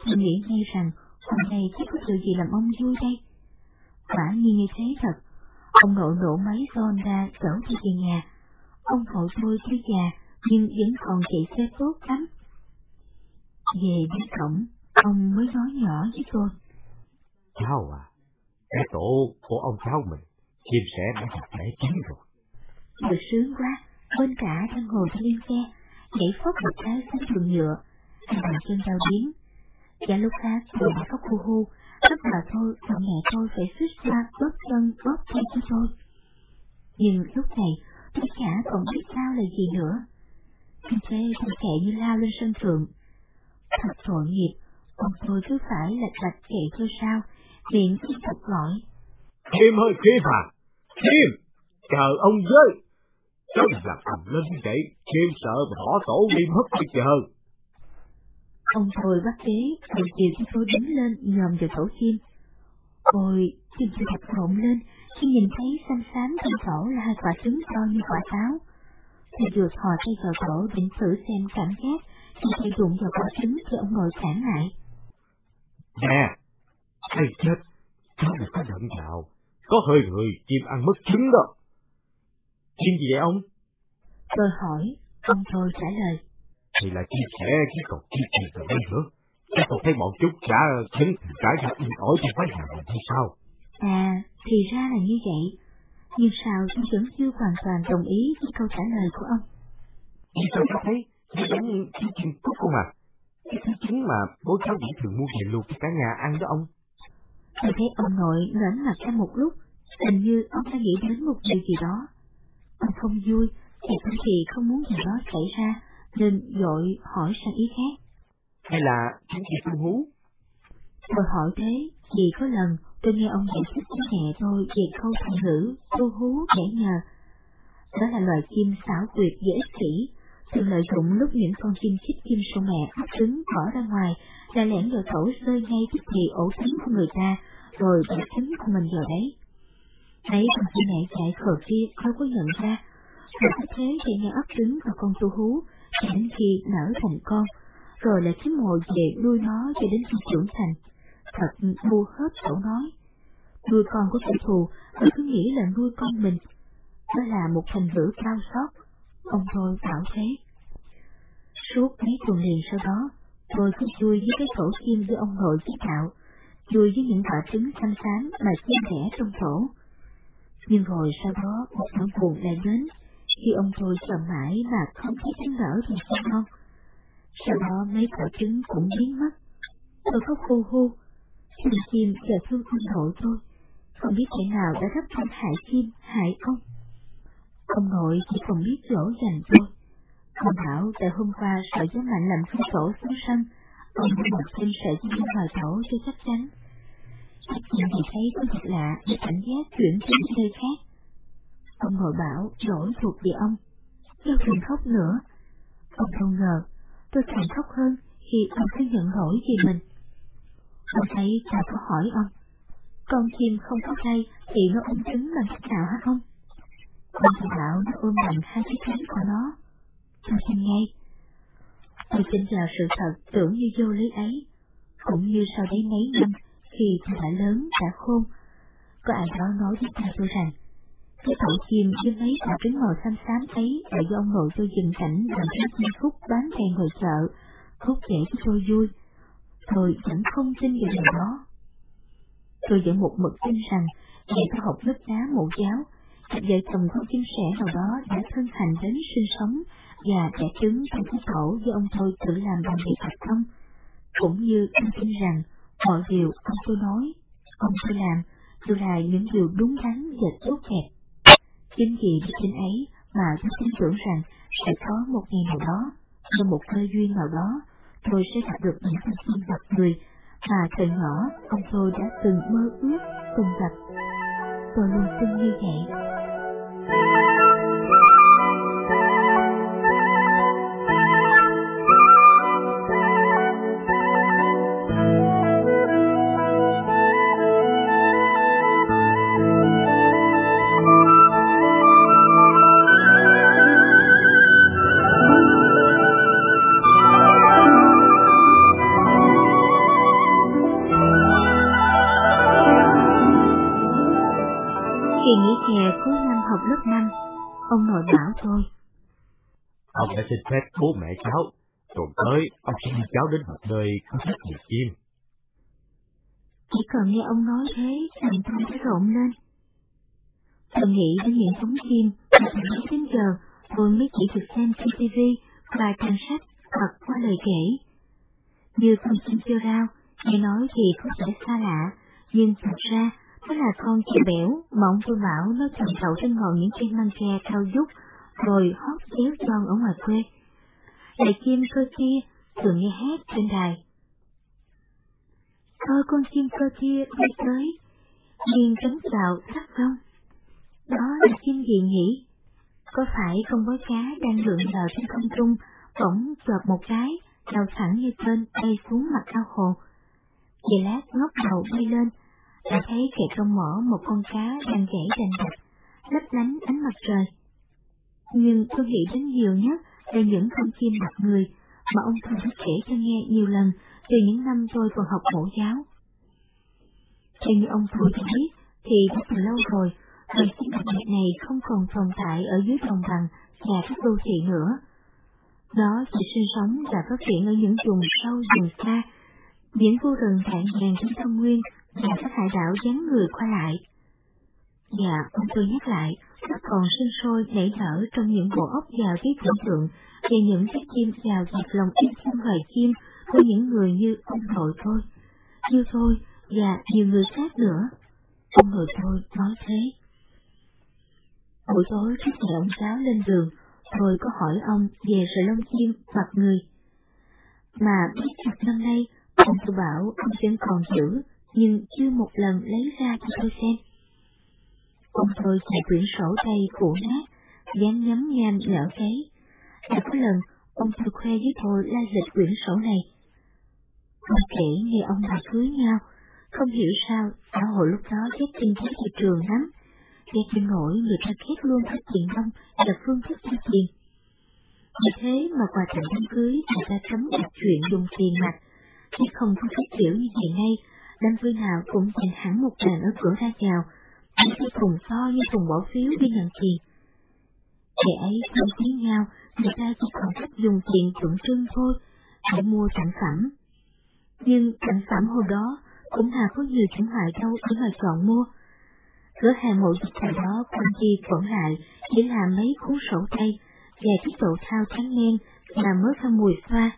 Tôi nghĩ ngay rằng hôm nay chắc có điều gì làm ông vui đây. Quả nhiên như thế thật. Ông nội nổ máy son ra chở tôi về nhà. Ông nội tôi cứ già, nhưng vẫn còn chạy xe tốt lắm. Về đến cổng, ông mới nói nhỏ với tôi. Cháu à, cái tổ của ông cháu mình, chim sẻ đã thật để chín rồi. Được sướng quá, bên cả đang ngồi trên xe, nhảy phóc một cái xuống đường nhựa, bàn chân đau điếng. Cả lúc khác tôi đã có khu hu, tất là thôi và mẹ tôi phải xuất ra bóp chân bóp tay cho tôi. Nhưng lúc này tôi chả còn biết sao là gì nữa. Vì thế tôi chạy như lao lên sân thượng. Thật tội nghiệp, ông tôi cứ phải lạch lạch chạy thôi sao, miệng cứ thật gọi. Kim ơi Kim à, Kim, chờ ông với. Cháu là làm lên vậy, Kim sợ bỏ tổ đi mất bây giờ. Ông tôi bắt ghế, rồi chiều cho tôi đứng lên nhòm vào tổ chim. Ôi, chim tôi thật rộn lên khi nhìn thấy xanh xám trên tổ là hai quả trứng to như quả táo thì vừa thò tay vào cổ định thử xem cảm giác khi tay đụng vào quả trứng thì ông ngồi cản lại. Nè, hay chết, cháu đừng có động vào, có hơi người chim ăn mất trứng đó. Chim gì vậy ông? Tôi hỏi, ông thôi trả lời. Thì là chia sẻ chứ còn chim gì rồi đây nữa. Chắc tôi thấy bọn chúng đã trứng trải ra yên ỏi trong quán nhà mình hay sao? À, thì ra là như vậy nhưng sao tôi vẫn chưa hoàn toàn đồng ý với câu trả lời của ông. Vì sao cháu thấy, nó giống cái chim cút không à? Cái thứ trứng mà bố cháu chỉ thường mua về luộc cho cả nhà ăn đó ông. Tôi thấy ông nội ngẩng mặt ra một lúc, hình như ông đã nghĩ đến một điều gì đó. Ông không vui, thì tôi thì không muốn gì đó xảy ra, nên dội hỏi sang ý khác. Hay là trứng gì tu hú? Tôi hỏi thế, vì có lần tôi nghe ông giải thích với mẹ tôi về câu thành ngữ tu hú để nhờ. Đó là loài chim xảo quyệt và ích kỷ, thường lợi dụng lúc những con chim chích chim sâu mẹ ấp trứng bỏ ra ngoài, là lẻn vào tổ rơi ngay tức thì ổ trứng của người ta, rồi bỏ trứng của mình vào đấy. Thấy con chim mẹ chạy khờ kia đâu có nhận ra, rồi thế chạy nhau ấp trứng vào con tu hú, cho đến khi nở thành con, rồi lại kiếm mồi về nuôi nó cho đến khi trưởng thành thật ngu hết cậu nói. Nuôi con của kẻ thù mà cứ nghĩ là nuôi con mình. Đó là một thành ngữ cao sót. Ông tôi bảo thế. Suốt mấy tuần liền sau đó, tôi cứ vui với cái tổ chim với ông nội chế tạo, vui với những quả trứng xanh xám mà chim đẻ trong tổ. Nhưng rồi sau đó một nỗi buồn lại đến, khi ông tôi sợ mãi mà không thấy trứng nở thì sao không. Sau đó mấy quả trứng cũng biến mất. Tôi khóc khu hu, Chim chim chờ thương ông nội tôi, không biết kẻ nào đã gấp thân hại chim, hại ông. Ông nội chỉ còn biết dỗ dành tôi. Ông bảo tại hôm qua sợ gió mạnh làm phi tổ xuống sân, ông đã đặt thêm sợi dây vào tổ cho chắc chắn. Chắc chắn thì thấy có thật lạ để cảnh giác chuyển đến nơi khác. Ông ngồi bảo lỗi thuộc về ông, Tôi đừng khóc nữa. Ông không ngờ, tôi càng khóc hơn khi ông thấy nhận lỗi vì mình. Ông thấy ta có hỏi ông, con chim không có tay thì nó ôm trứng bằng cách nào hả ông? Ông thì bảo nó ôm bằng hai cái cánh của nó. Tôi tin ngay. Tôi tin vào sự thật tưởng như vô lý ấy, cũng như sau đấy mấy năm khi tôi đã lớn, đã khôn. Có ai đó nói với ta tôi rằng, cái thẩu chim với mấy quả trứng màu xanh xám ấy là do ông nội tôi dừng cảnh làm cái chim khúc bán kèn ngồi chợ, khúc kể cho tôi vui. Tôi vẫn không tin về điều đó. Tôi vẫn một mực tin rằng, ngày tôi học lớp đá mẫu giáo, cặp vợ chồng con chim sẻ nào đó đã thân thành đến sinh sống và đẻ trứng trong cái tổ do ông tôi tự làm bằng việc thật công. Cũng như tôi tin rằng, mọi điều ông tôi nói, ông tôi làm, đều là những điều đúng đắn và tốt đẹp. Chính vì đức tin ấy mà tôi tin tưởng rằng sẽ có một ngày nào đó, do một cơ duyên nào đó, tôi sẽ gặp được những thanh niên gặp người mà từ nhỏ ông tôi đã từng mơ ước từng gặp. Tôi luôn tin như vậy. Ông nội bảo tôi. Ông đã xin phép bố mẹ cháu, tuần tới ông sẽ đi cháu đến một nơi có rất nhiều chim. Chỉ cần nghe ông nói thế, lòng tôi đã rộn lên. Tôi nghĩ đến những giống chim mà từ đến giờ tôi mới chỉ được xem trên TV và trang sách hoặc qua lời kể. Như con chim chưa rao, nghe nói thì có vẻ xa lạ, nhưng thật ra đó là con chim bẻo mộng tôi bảo nó trầm trậu trên ngọn những cây măng tre cao dút, rồi hót chéo tròn ở ngoài quê. Lại chim cơ kia thường nghe hát trên đài. Thôi con chim cơ kia đi tới, nghiêng cánh chào sắc không? Đó là chim gì nhỉ? Có phải con bói cá đang lượn lờ trên không trung, bỗng chợt một cái, đầu thẳng như tên bay xuống mặt ao hồ. Về lát ngóc đầu bay lên, đã thấy kệ công mỏ một con cá đang gãy đành đạch, lấp lánh ánh mặt trời. Nhưng tôi nghĩ đến nhiều nhất là những con chim mặt người mà ông thường đã kể cho nghe nhiều lần từ những năm tôi còn học mẫu giáo. Theo như ông tôi cho biết, thì đã từ lâu rồi, loài chim mặt này không còn tồn tại ở dưới đồng bằng và các đô thị nữa. Nó chỉ sinh sống và phát triển ở những vùng sâu vùng xa, những khu rừng cạn vàng trên thâm nguyên Dạ, nhà các hải đảo dán người qua lại. Dạ, ông tôi nhắc lại, nó còn sinh sôi nảy nở trong những bộ óc giàu trí tưởng tượng về những chiếc chim giàu dịp lòng yêu thương loài chim của những người như ông nội tôi, như tôi và nhiều người khác nữa. Ông nội tôi nói thế. Buổi tối trước ngày ông giáo lên đường, tôi có hỏi ông về sợi lông chim hoặc người. Mà biết chục năm nay, ông tôi bảo ông vẫn còn giữ nhưng chưa một lần lấy ra cho tôi xem. Ông tôi chạy quyển sổ tay cũ nát, dán nhấm nham nở cái. Đã có lần, ông tôi khoe với tôi la dịch quyển sổ này. Ông kể nghe ông bà cưới nhau, không hiểu sao xã hội lúc đó ghét kinh tế thị trường lắm. Ghét kinh nổi người ta ghét luôn các tiền đông và phương thức chi tiền. Vì thế mà quà tặng đám cưới người ta cấm đặt chuyện dùng tiền mặt, chứ không có cái kiểu như ngày nay lâm cưới nào cũng dành hẳn một bàn ở cửa ra chào, những cái thùng to như thùng bỏ phiếu đi nhận tiền. kẻ ấy không khí nhau, người ta chỉ còn cách dùng tiền tượng trưng thôi, để mua sản phẩm. Nhưng sản phẩm hồi đó cũng là có nhiều chẳng hại đâu để mà chọn mua. Cửa hàng mộ dịch thời đó quan chi còn lại chỉ là mấy cuốn sổ tay và chiếc độ thao trắng men, là mới ra mùi pha.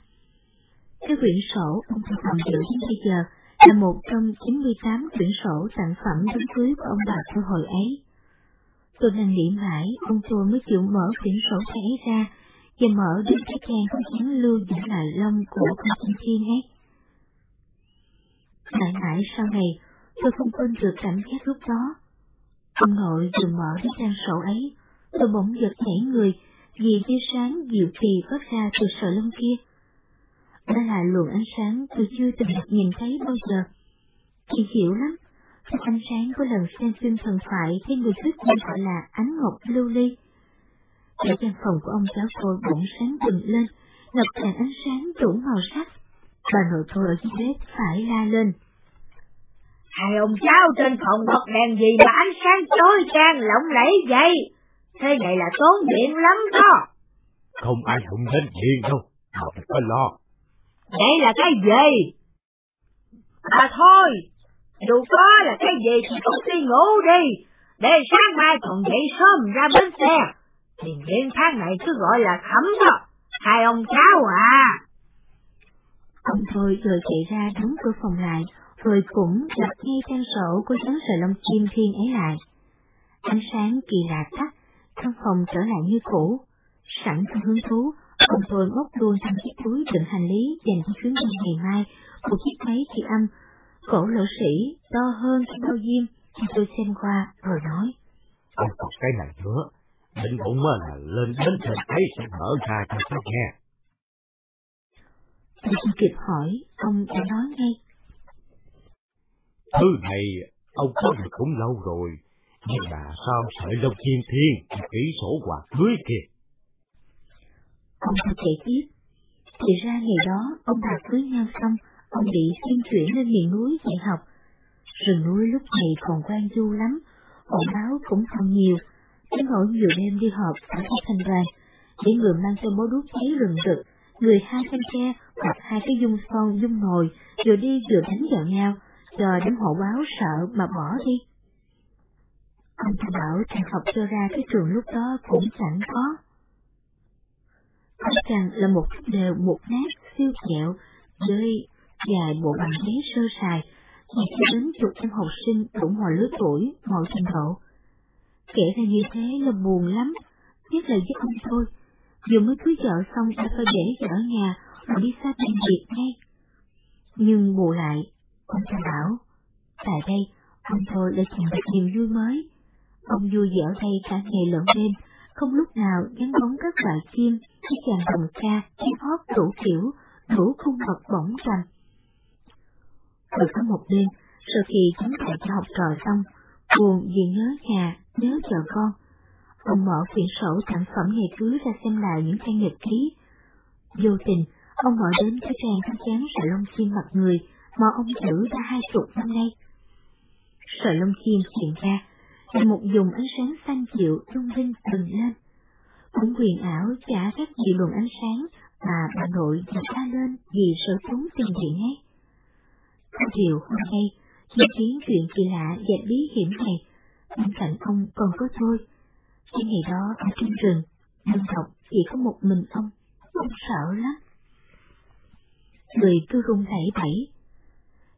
Cái quyển sổ ông ta còn giữ đến bây giờ là một trong 98 quyển sổ sản phẩm đám cưới của ông bà tôi hồi ấy. Tôi đang nghĩ mãi, ông tôi mới chịu mở quyển sổ thẻ ra, và mở đến cái trang có dán lưu giữ lại lông của con chim thiên ấy. Mãi mãi sau này, tôi không quên được cảm giác lúc đó. Ông nội vừa mở cái trang sổ ấy, tôi bỗng giật nhảy người vì tia sáng dịu kỳ phát ra từ sợi lông kia. Đó là luồng ánh sáng tôi chưa từng được nhìn thấy bao giờ. Chị hiểu lắm, cái ánh sáng của lần xem phim thần thoại trên người thuyết minh gọi là ánh ngọc lưu ly. Cả căn phòng của ông cháu tôi bỗng sáng bừng lên, ngập tràn ánh sáng đủ màu sắc. Bà nội tôi ở dưới bếp phải la lên. Hai ông cháu trên phòng bật đèn gì mà ánh sáng chói chang lộng lẫy vậy? Thế này là tốn điện lắm đó. Không ai đụng đến điện đâu, họ đừng có lo. Đây là cái gì? À thôi, dù có là cái gì thì cũng đi ngủ đi, để sáng mai còn dậy sớm ra bến xe. Tiền điện tháng này cứ gọi là khẩm đó, hai ông cháu à. Ông thôi rồi chạy ra đóng cửa phòng lại, rồi cũng đặt ngay trang sổ của chấn sợi lông chim thiên ấy lại. Ánh sáng kỳ lạ tắt, căn phòng trở lại như cũ. Sẵn trong hứng thú, ông tôi móc luôn trong chiếc túi đựng hành lý dành cho chuyến đi ngày mai, một chiếc máy ghi âm, cổ lỗ sĩ, to hơn cái bao diêm, thì tôi xem qua rồi nói. Ông còn cái này nữa, định bụng là lên đến trên ấy sẽ mở ra cho các nghe. Tôi chưa kịp hỏi, ông đã nói ngay. Thứ này ông có được cũng lâu rồi, nhưng mà sao sợi lông chim thiên kỹ sổ quà cưới kìa. Ông ta kể tiếp. Thì ra ngày đó, ông bà cưới nhau xong, ông bị xin chuyển lên miền núi dạy học. Rừng núi lúc này còn quan du lắm, hộ báo cũng còn nhiều, đến nỗi nhiều đêm đi họp ở các thành đoàn, để người mang theo bó đuốc cháy rừng rực, người hai thanh tre hoặc hai cái dung son dung nồi, vừa đi vừa đánh vào nhau, chờ đám hộ báo sợ mà bỏ đi. Ông ta bảo thằng học cho ra cái trường lúc đó cũng chẳng có càng là một đều một nát siêu dẹo với dài bộ bàn ghế sơ sài, mà cho đến chục em học sinh đủ mọi lứa tuổi, mọi trình độ. Kể ra như thế là buồn lắm, nhất là với ông thôi. Vừa mới cưới vợ xong đã phải để vợ ở nhà, mà đi xa tìm việc ngay. Nhưng bù lại, ông ta bảo, tại đây, ông thôi đã tìm được niềm vui mới. Ông vui dở đây cả ngày lẫn đêm, không lúc nào gắn bóng các loại chim, cái chàng đồng ca, chiếc hót đủ kiểu, đủ khung bậc bổng rành. Rồi có một đêm, sau khi chấm thầy cho học trò xong, buồn vì nhớ nhà, nhớ vợ con. Ông mở quyển sổ sản phẩm ngày cưới ra xem lại những trang nhật ký. Vô tình, ông mở đến cái trang có chán sợi lông chim mặt người mà ông giữ đã hai chục năm nay. Sợi lông chim hiện ra là một dùng ánh sáng xanh dịu lung linh bừng lên. Cũng quyền ảo trả các nhiều luồng ánh sáng mà bà nội đã ra lên vì sợ tốn tiền điện ấy. Có điều hôm nay, chứng kiến chuyện kỳ lạ và bí hiểm này, bên cạnh ông còn có tôi. Khi ngày đó ở trên rừng, đơn độc chỉ có một mình ông, ông sợ lắm. Người cứ run rẩy bẩy.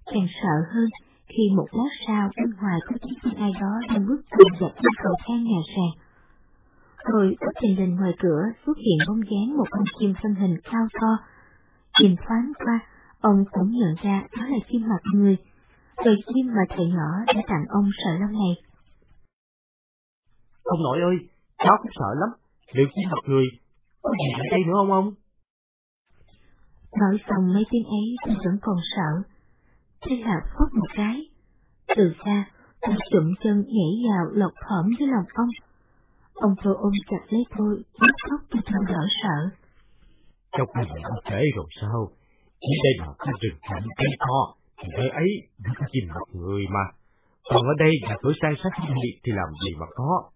Càng sợ hơn khi một lát sau bên ngoài có chiếc xe ai đó đang bước dồn dập lên cầu thang nhà sàn. Rồi bất tình lình ngoài cửa xuất hiện bóng dáng một con chim thân hình cao to. Nhìn thoáng qua, ông cũng nhận ra đó là chim mặt người, loài chim mà thầy nhỏ đã tặng ông sợ lông này. Ông nội ơi, cháu cũng sợ lắm, liệu chim mặt người, có gì ở đây nữa không ông? Nói xong mấy tiếng ấy tôi vẫn còn sợ. Thế là phốt một cái. Từ xa, tôi chụm chân nhảy vào lộc thỏm dưới lòng ông. Ông tôi ôm chặt lấy tôi, khóc khóc cho tôi đỡ sợ. Trong cái này ông kể rồi sao? Chỉ đây là cái rừng cảnh cây to, thì nơi ấy đã có chim mặt người mà. Còn ở đây là cửa sang sát gì thì làm gì mà có.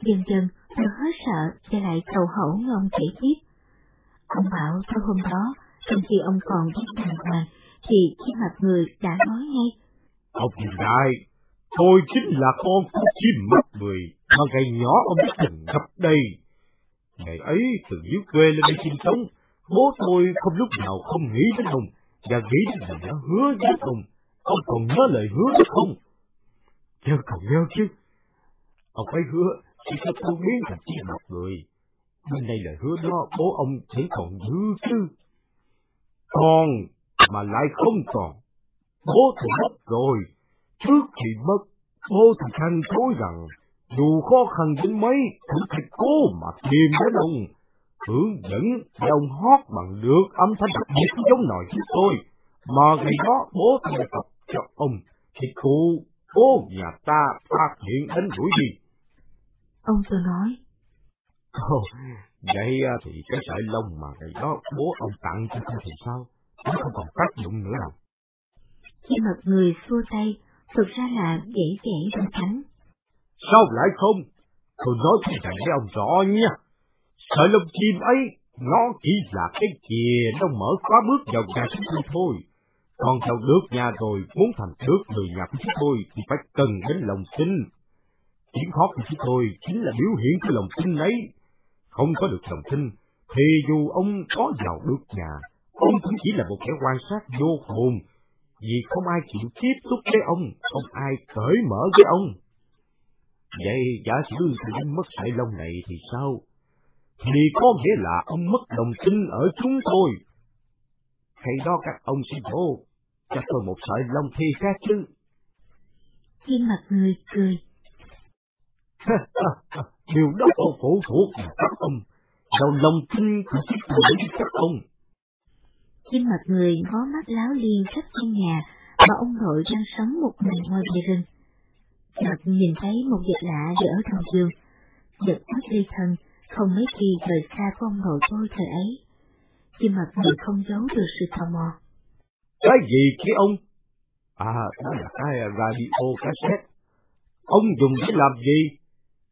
Dần dần, tôi hết sợ và lại cầu hậu như ông kể tiếp. Ông bảo tối hôm đó, trong khi ông còn đang đàng hoàng, thì chiếc mặt người đã nói ngay. Ông nhìn đại, tôi chính là con của chim mặt người mà ngày nhỏ ông đã từng gặp đây. Ngày ấy từ dưới quê lên đây sinh sống, bố tôi không lúc nào không nghĩ đến ông, và nghĩ đến lời đã hứa với ông. Ông còn nhớ lời hứa đó không? Nhớ còn nhớ chứ. Ông ấy hứa chỉ cho tôi biến thành chim mặt người. Nhưng đây lời hứa đó bố ông thấy còn giữ chứ. Con mà lại không còn. Bố thì mất rồi, trước thì mất, bố thì than chối rằng dù khó khăn đến mấy cũng phải cố mà tìm đến ông. Hướng dẫn cho ông hót bằng được âm thanh đặc biệt giống nòi chúng tôi, mà ngày đó bố tôi tập cho ông, thì cụ bố nhà ta phát hiện đánh đuổi đi. Ông tôi nói. Ồ, vậy thì cái sợi lông mà ngày đó bố ông tặng cho tôi thì sao? Nó không còn tác dụng nữa đâu. Khi mặt người xua tay, thực ra là gãy gãy trong cánh. Sao lại không? Tôi nói cho thầy với ông rõ nha. Sợi lông chim ấy, nó chỉ là cái chìa nó mở khóa bước vào nhà chúng tôi thôi. Còn vào được nhà rồi, muốn thành được người nhà của chúng tôi thì phải cần đến lòng tin. Tiếng khóc của chúng tôi chính là biểu hiện của lòng tin ấy. Không có được lòng tin, thì dù ông có vào được nhà, ông cũng chỉ là một kẻ quan sát vô hồn, vì không ai chịu tiếp xúc với ông, không ai cởi mở với ông. Vậy giả sử tôi đánh mất sợi lông này thì sao? Thì có nghĩa là ông mất lòng tin ở chúng tôi. Hay đó các ông sẽ vô, cho tôi một sợi lông thi khác chứ. Khi mặt người cười. *laughs* Điều đó còn phụ thuộc vào các ông, vào lòng tin của chính với các ông. Khi mặt người ngó mắt láo liên khắp căn nhà mà ông nội đang sống một mình ngoài bìa rừng. Chợt nhìn thấy một vật lạ để ở giường, giật mắt ly thân, không mấy khi rời xa của ông nội tôi thời ấy. Khi mặt người không giấu được sự tò mò. Cái gì kia ông? À, đó là cái radio cassette. Ông dùng để làm gì?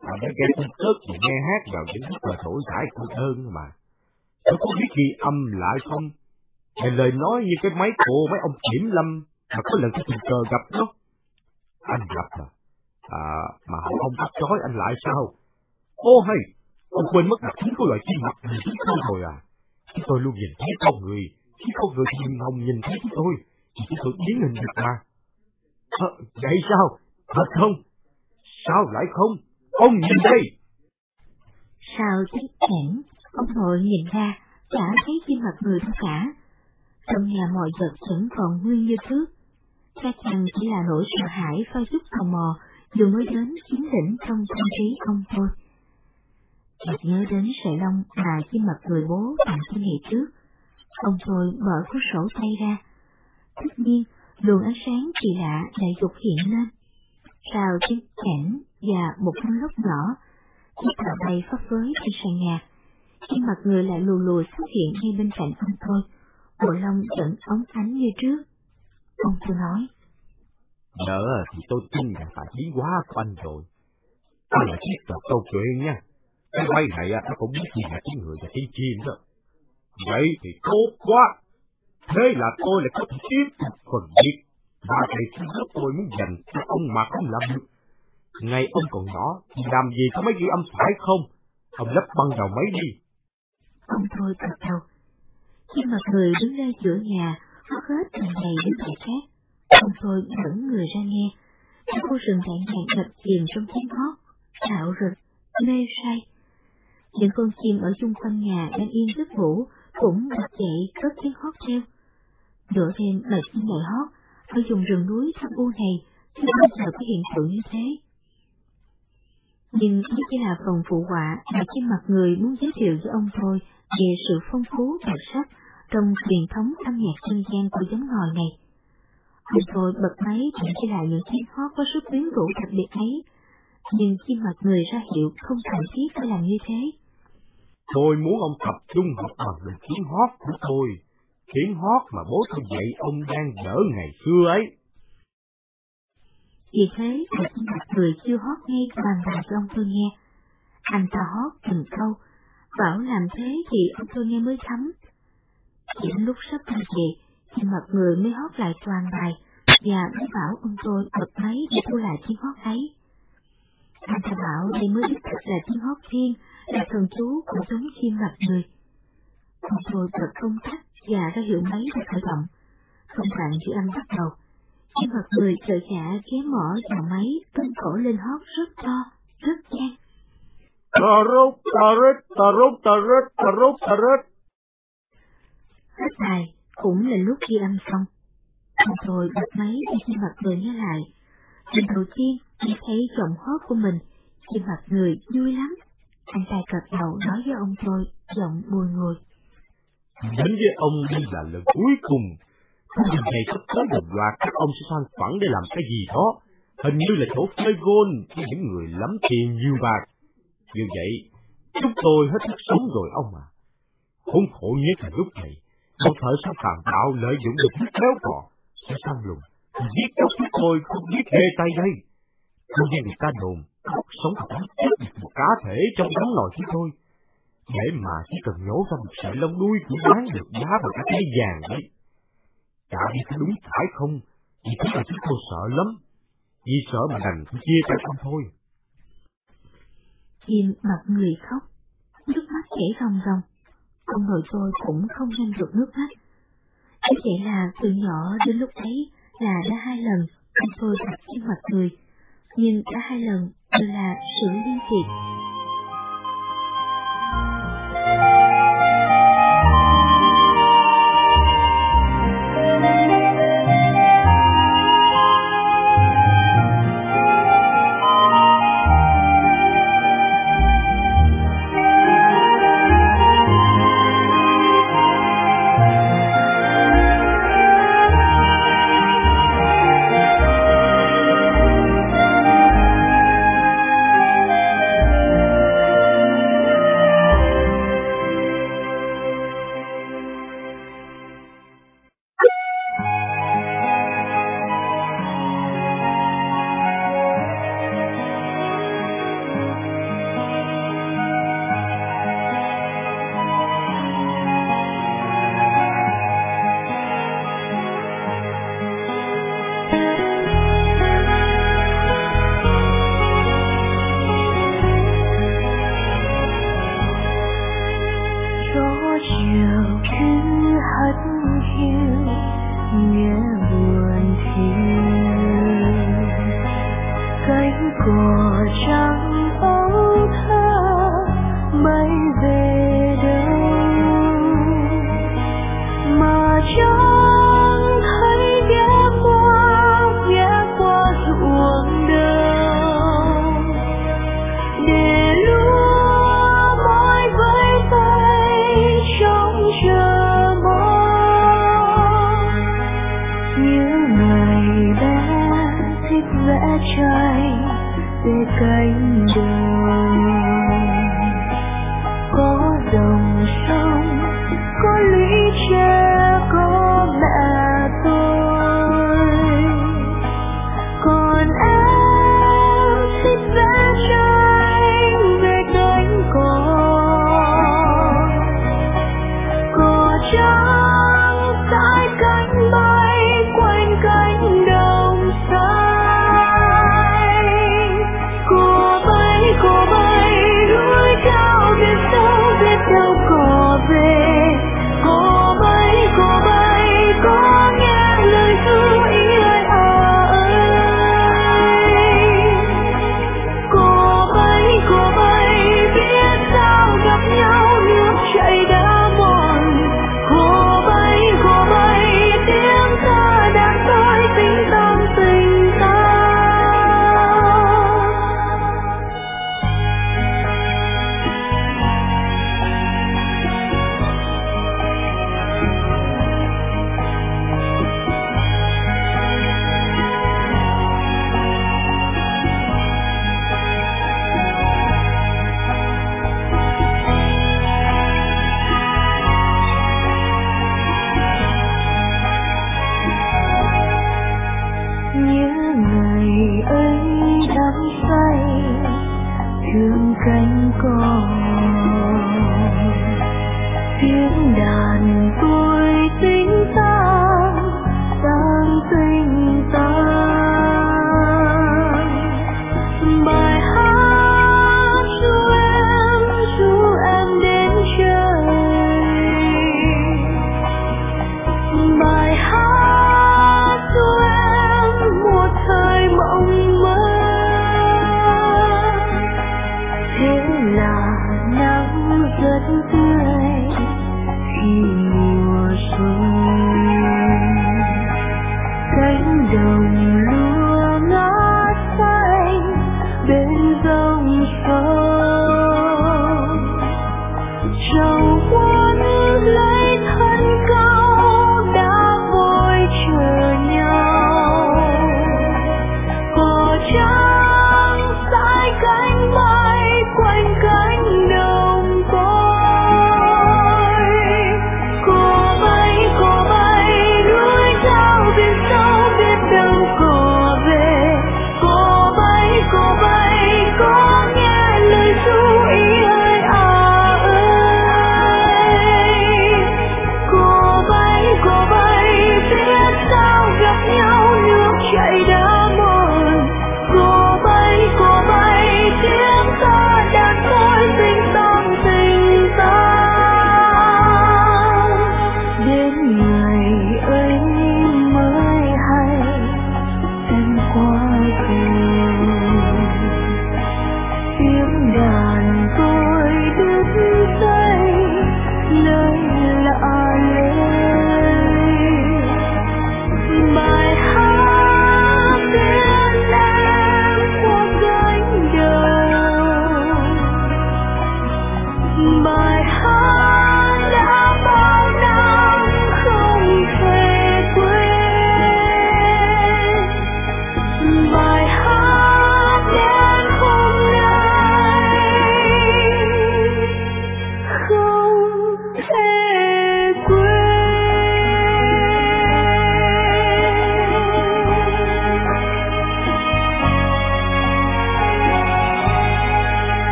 À, để nghe tin tức và nghe hát vào những lúc mà thổi giải cô đơn mà. Tôi có biết ghi âm lại không? Hay lời nói như cái máy cô mấy ông kiểm lâm mà có lần tôi tình cờ gặp nó. Anh gặp à? À, mà họ không bắt trói anh lại sao? Ô hay, ông quên mất đặc tính của loài chim mặt người chúng tôi rồi à? Chúng tôi luôn nhìn thấy con người, khi con người nhìn hồng nhìn thấy chúng tôi, thì chúng tôi biến hình được mà. À, vậy sao? Thật không? Sao lại không? Ông nhìn đây! Sao tiếc hẻn, ông nội nhìn ra, chả thấy chim mặt người đâu cả. Trong nhà mọi vật vẫn còn nguyên như trước. Chắc chắn chỉ là nỗi sợ hãi pha chút tò mò dù mới đến chiếm đỉnh trong tâm trí ông thôi. Chợt nhớ đến sợi lông mà chim mặt người bố tặng cho ngày trước. Ông tôi mở cuốn sổ tay ra. Tất nhiên, luồng ánh sáng kỳ lạ lại dục hiện lên. Sao chiếc cảnh và một con lốc nhỏ, chiếc tàu bay phấp phới trên sàn nhà. Khi mặt người lại lù lù xuất hiện ngay bên cạnh ông tôi bộ lông vẫn ống ánh như trước. Ông tôi nói. Nỡ thì tôi tin là phải biến quá của anh rồi. Anh là chiếc trò câu chuyện nha. Cái bay này nó cũng biết gì là tiếng người và tiếng chim đó. Vậy thì tốt quá. Thế là tôi lại có thể tiếp tục phần việc ba thầy sư lớp tôi muốn dành cho ông mà không làm được. Ngày ông còn nhỏ thì làm gì có mấy ghi âm phải không? Ông lấp băng đầu máy đi. Ông thôi thật đầu. Khi mà người đứng ra giữa nhà, hút hết từ này đến ngày khác, ông thôi dẫn người ra nghe. Cái khu rừng rạng rạng ngập chìm trong tiếng hót, tạo rực, mê say. Những con chim ở chung quanh nhà đang yên giấc ngủ cũng bật dậy cất tiếng hót theo. Nửa đêm mà chim này hót, ở vùng rừng núi thâm u này chưa bao giờ có hiện tượng như thế. Nhưng đó chỉ là phần phụ họa mà trên mặt người muốn giới thiệu với ông thôi về sự phong phú đặc sắc trong truyền thống âm nhạc dân gian của giống ngòi này. Ông tôi bật máy để chỉ lại những tiếng hót có sức quyến rũ đặc biệt ấy, nhưng khi mặt người ra hiệu không cần thiết phải làm như thế. Tôi muốn ông tập trung học bằng những tiếng hót của tôi, tiếng hót mà bố tôi dạy ông đang dở ngày xưa ấy. Vì thế, mà mặt người chưa hót ngay bàn bài cho ông tôi nghe. Anh ta hót từng câu, bảo làm thế thì ông tôi nghe mới thấm, chỉ đến lúc sắp ra về, thì mặt người mới hót lại toàn bài, và mới bảo ông tôi bật máy để thu lại tiếng hót ấy. Anh ta bảo đây mới đích thực là tiếng hót thiên, là thần chú của giống chim mặt người. Ông tôi bật công tắc và ra hiệu máy để khởi động. Không bạn chữ âm bắt đầu. Chim mặt người trợ trả ghé mỏ vào máy, cân cổ lên hót rất to, rất gian. Tà rốt, tà rết, tà rốt, tà rết, tà rốt, tà rết. Hết bài, cũng là lúc ghi âm xong. Ông tôi bật máy đi trên mặt người nghe lại. Lần đầu tiên, nghe thấy giọng hót của mình, trên mặt người vui lắm. Anh ta gật đầu nói với ông tôi, giọng bùi ngùi. Đến với ông đây là lần cuối cùng. Công trình này sắp tới đồng loạt các ông sẽ sang phẳng để làm cái gì đó. Hình như là chỗ chơi gôn với những người lắm tiền nhiều bạc. Như vậy, chúng tôi hết sức sống rồi ông à. Khốn khổ nhất là lúc này, một thợ săn tàn bạo lợi dụng được hết kéo cò, sẽ săn lùng, giết chóc chúng tôi không biết hề tay đây. Không nghe người ta đồn, sống thật chết một cá thể trong đám nồi chúng tôi. Để mà chỉ cần nhổ ra một sợi lông đuôi cũng bán được giá bằng cả cái vàng đấy. Chả biết có đúng phải không, vì thế mà chúng tôi sợ lắm. Vì sợ mà đành chia tay không thôi. Chim mặt người khóc, nước mắt chảy ròng ròng. Ông nội tôi cũng không ngăn được nước mắt. Như vậy là từ nhỏ đến lúc ấy là đã hai lần ông tôi gặp chim mặt người, nhưng đã hai lần đều là sự liên tiệt.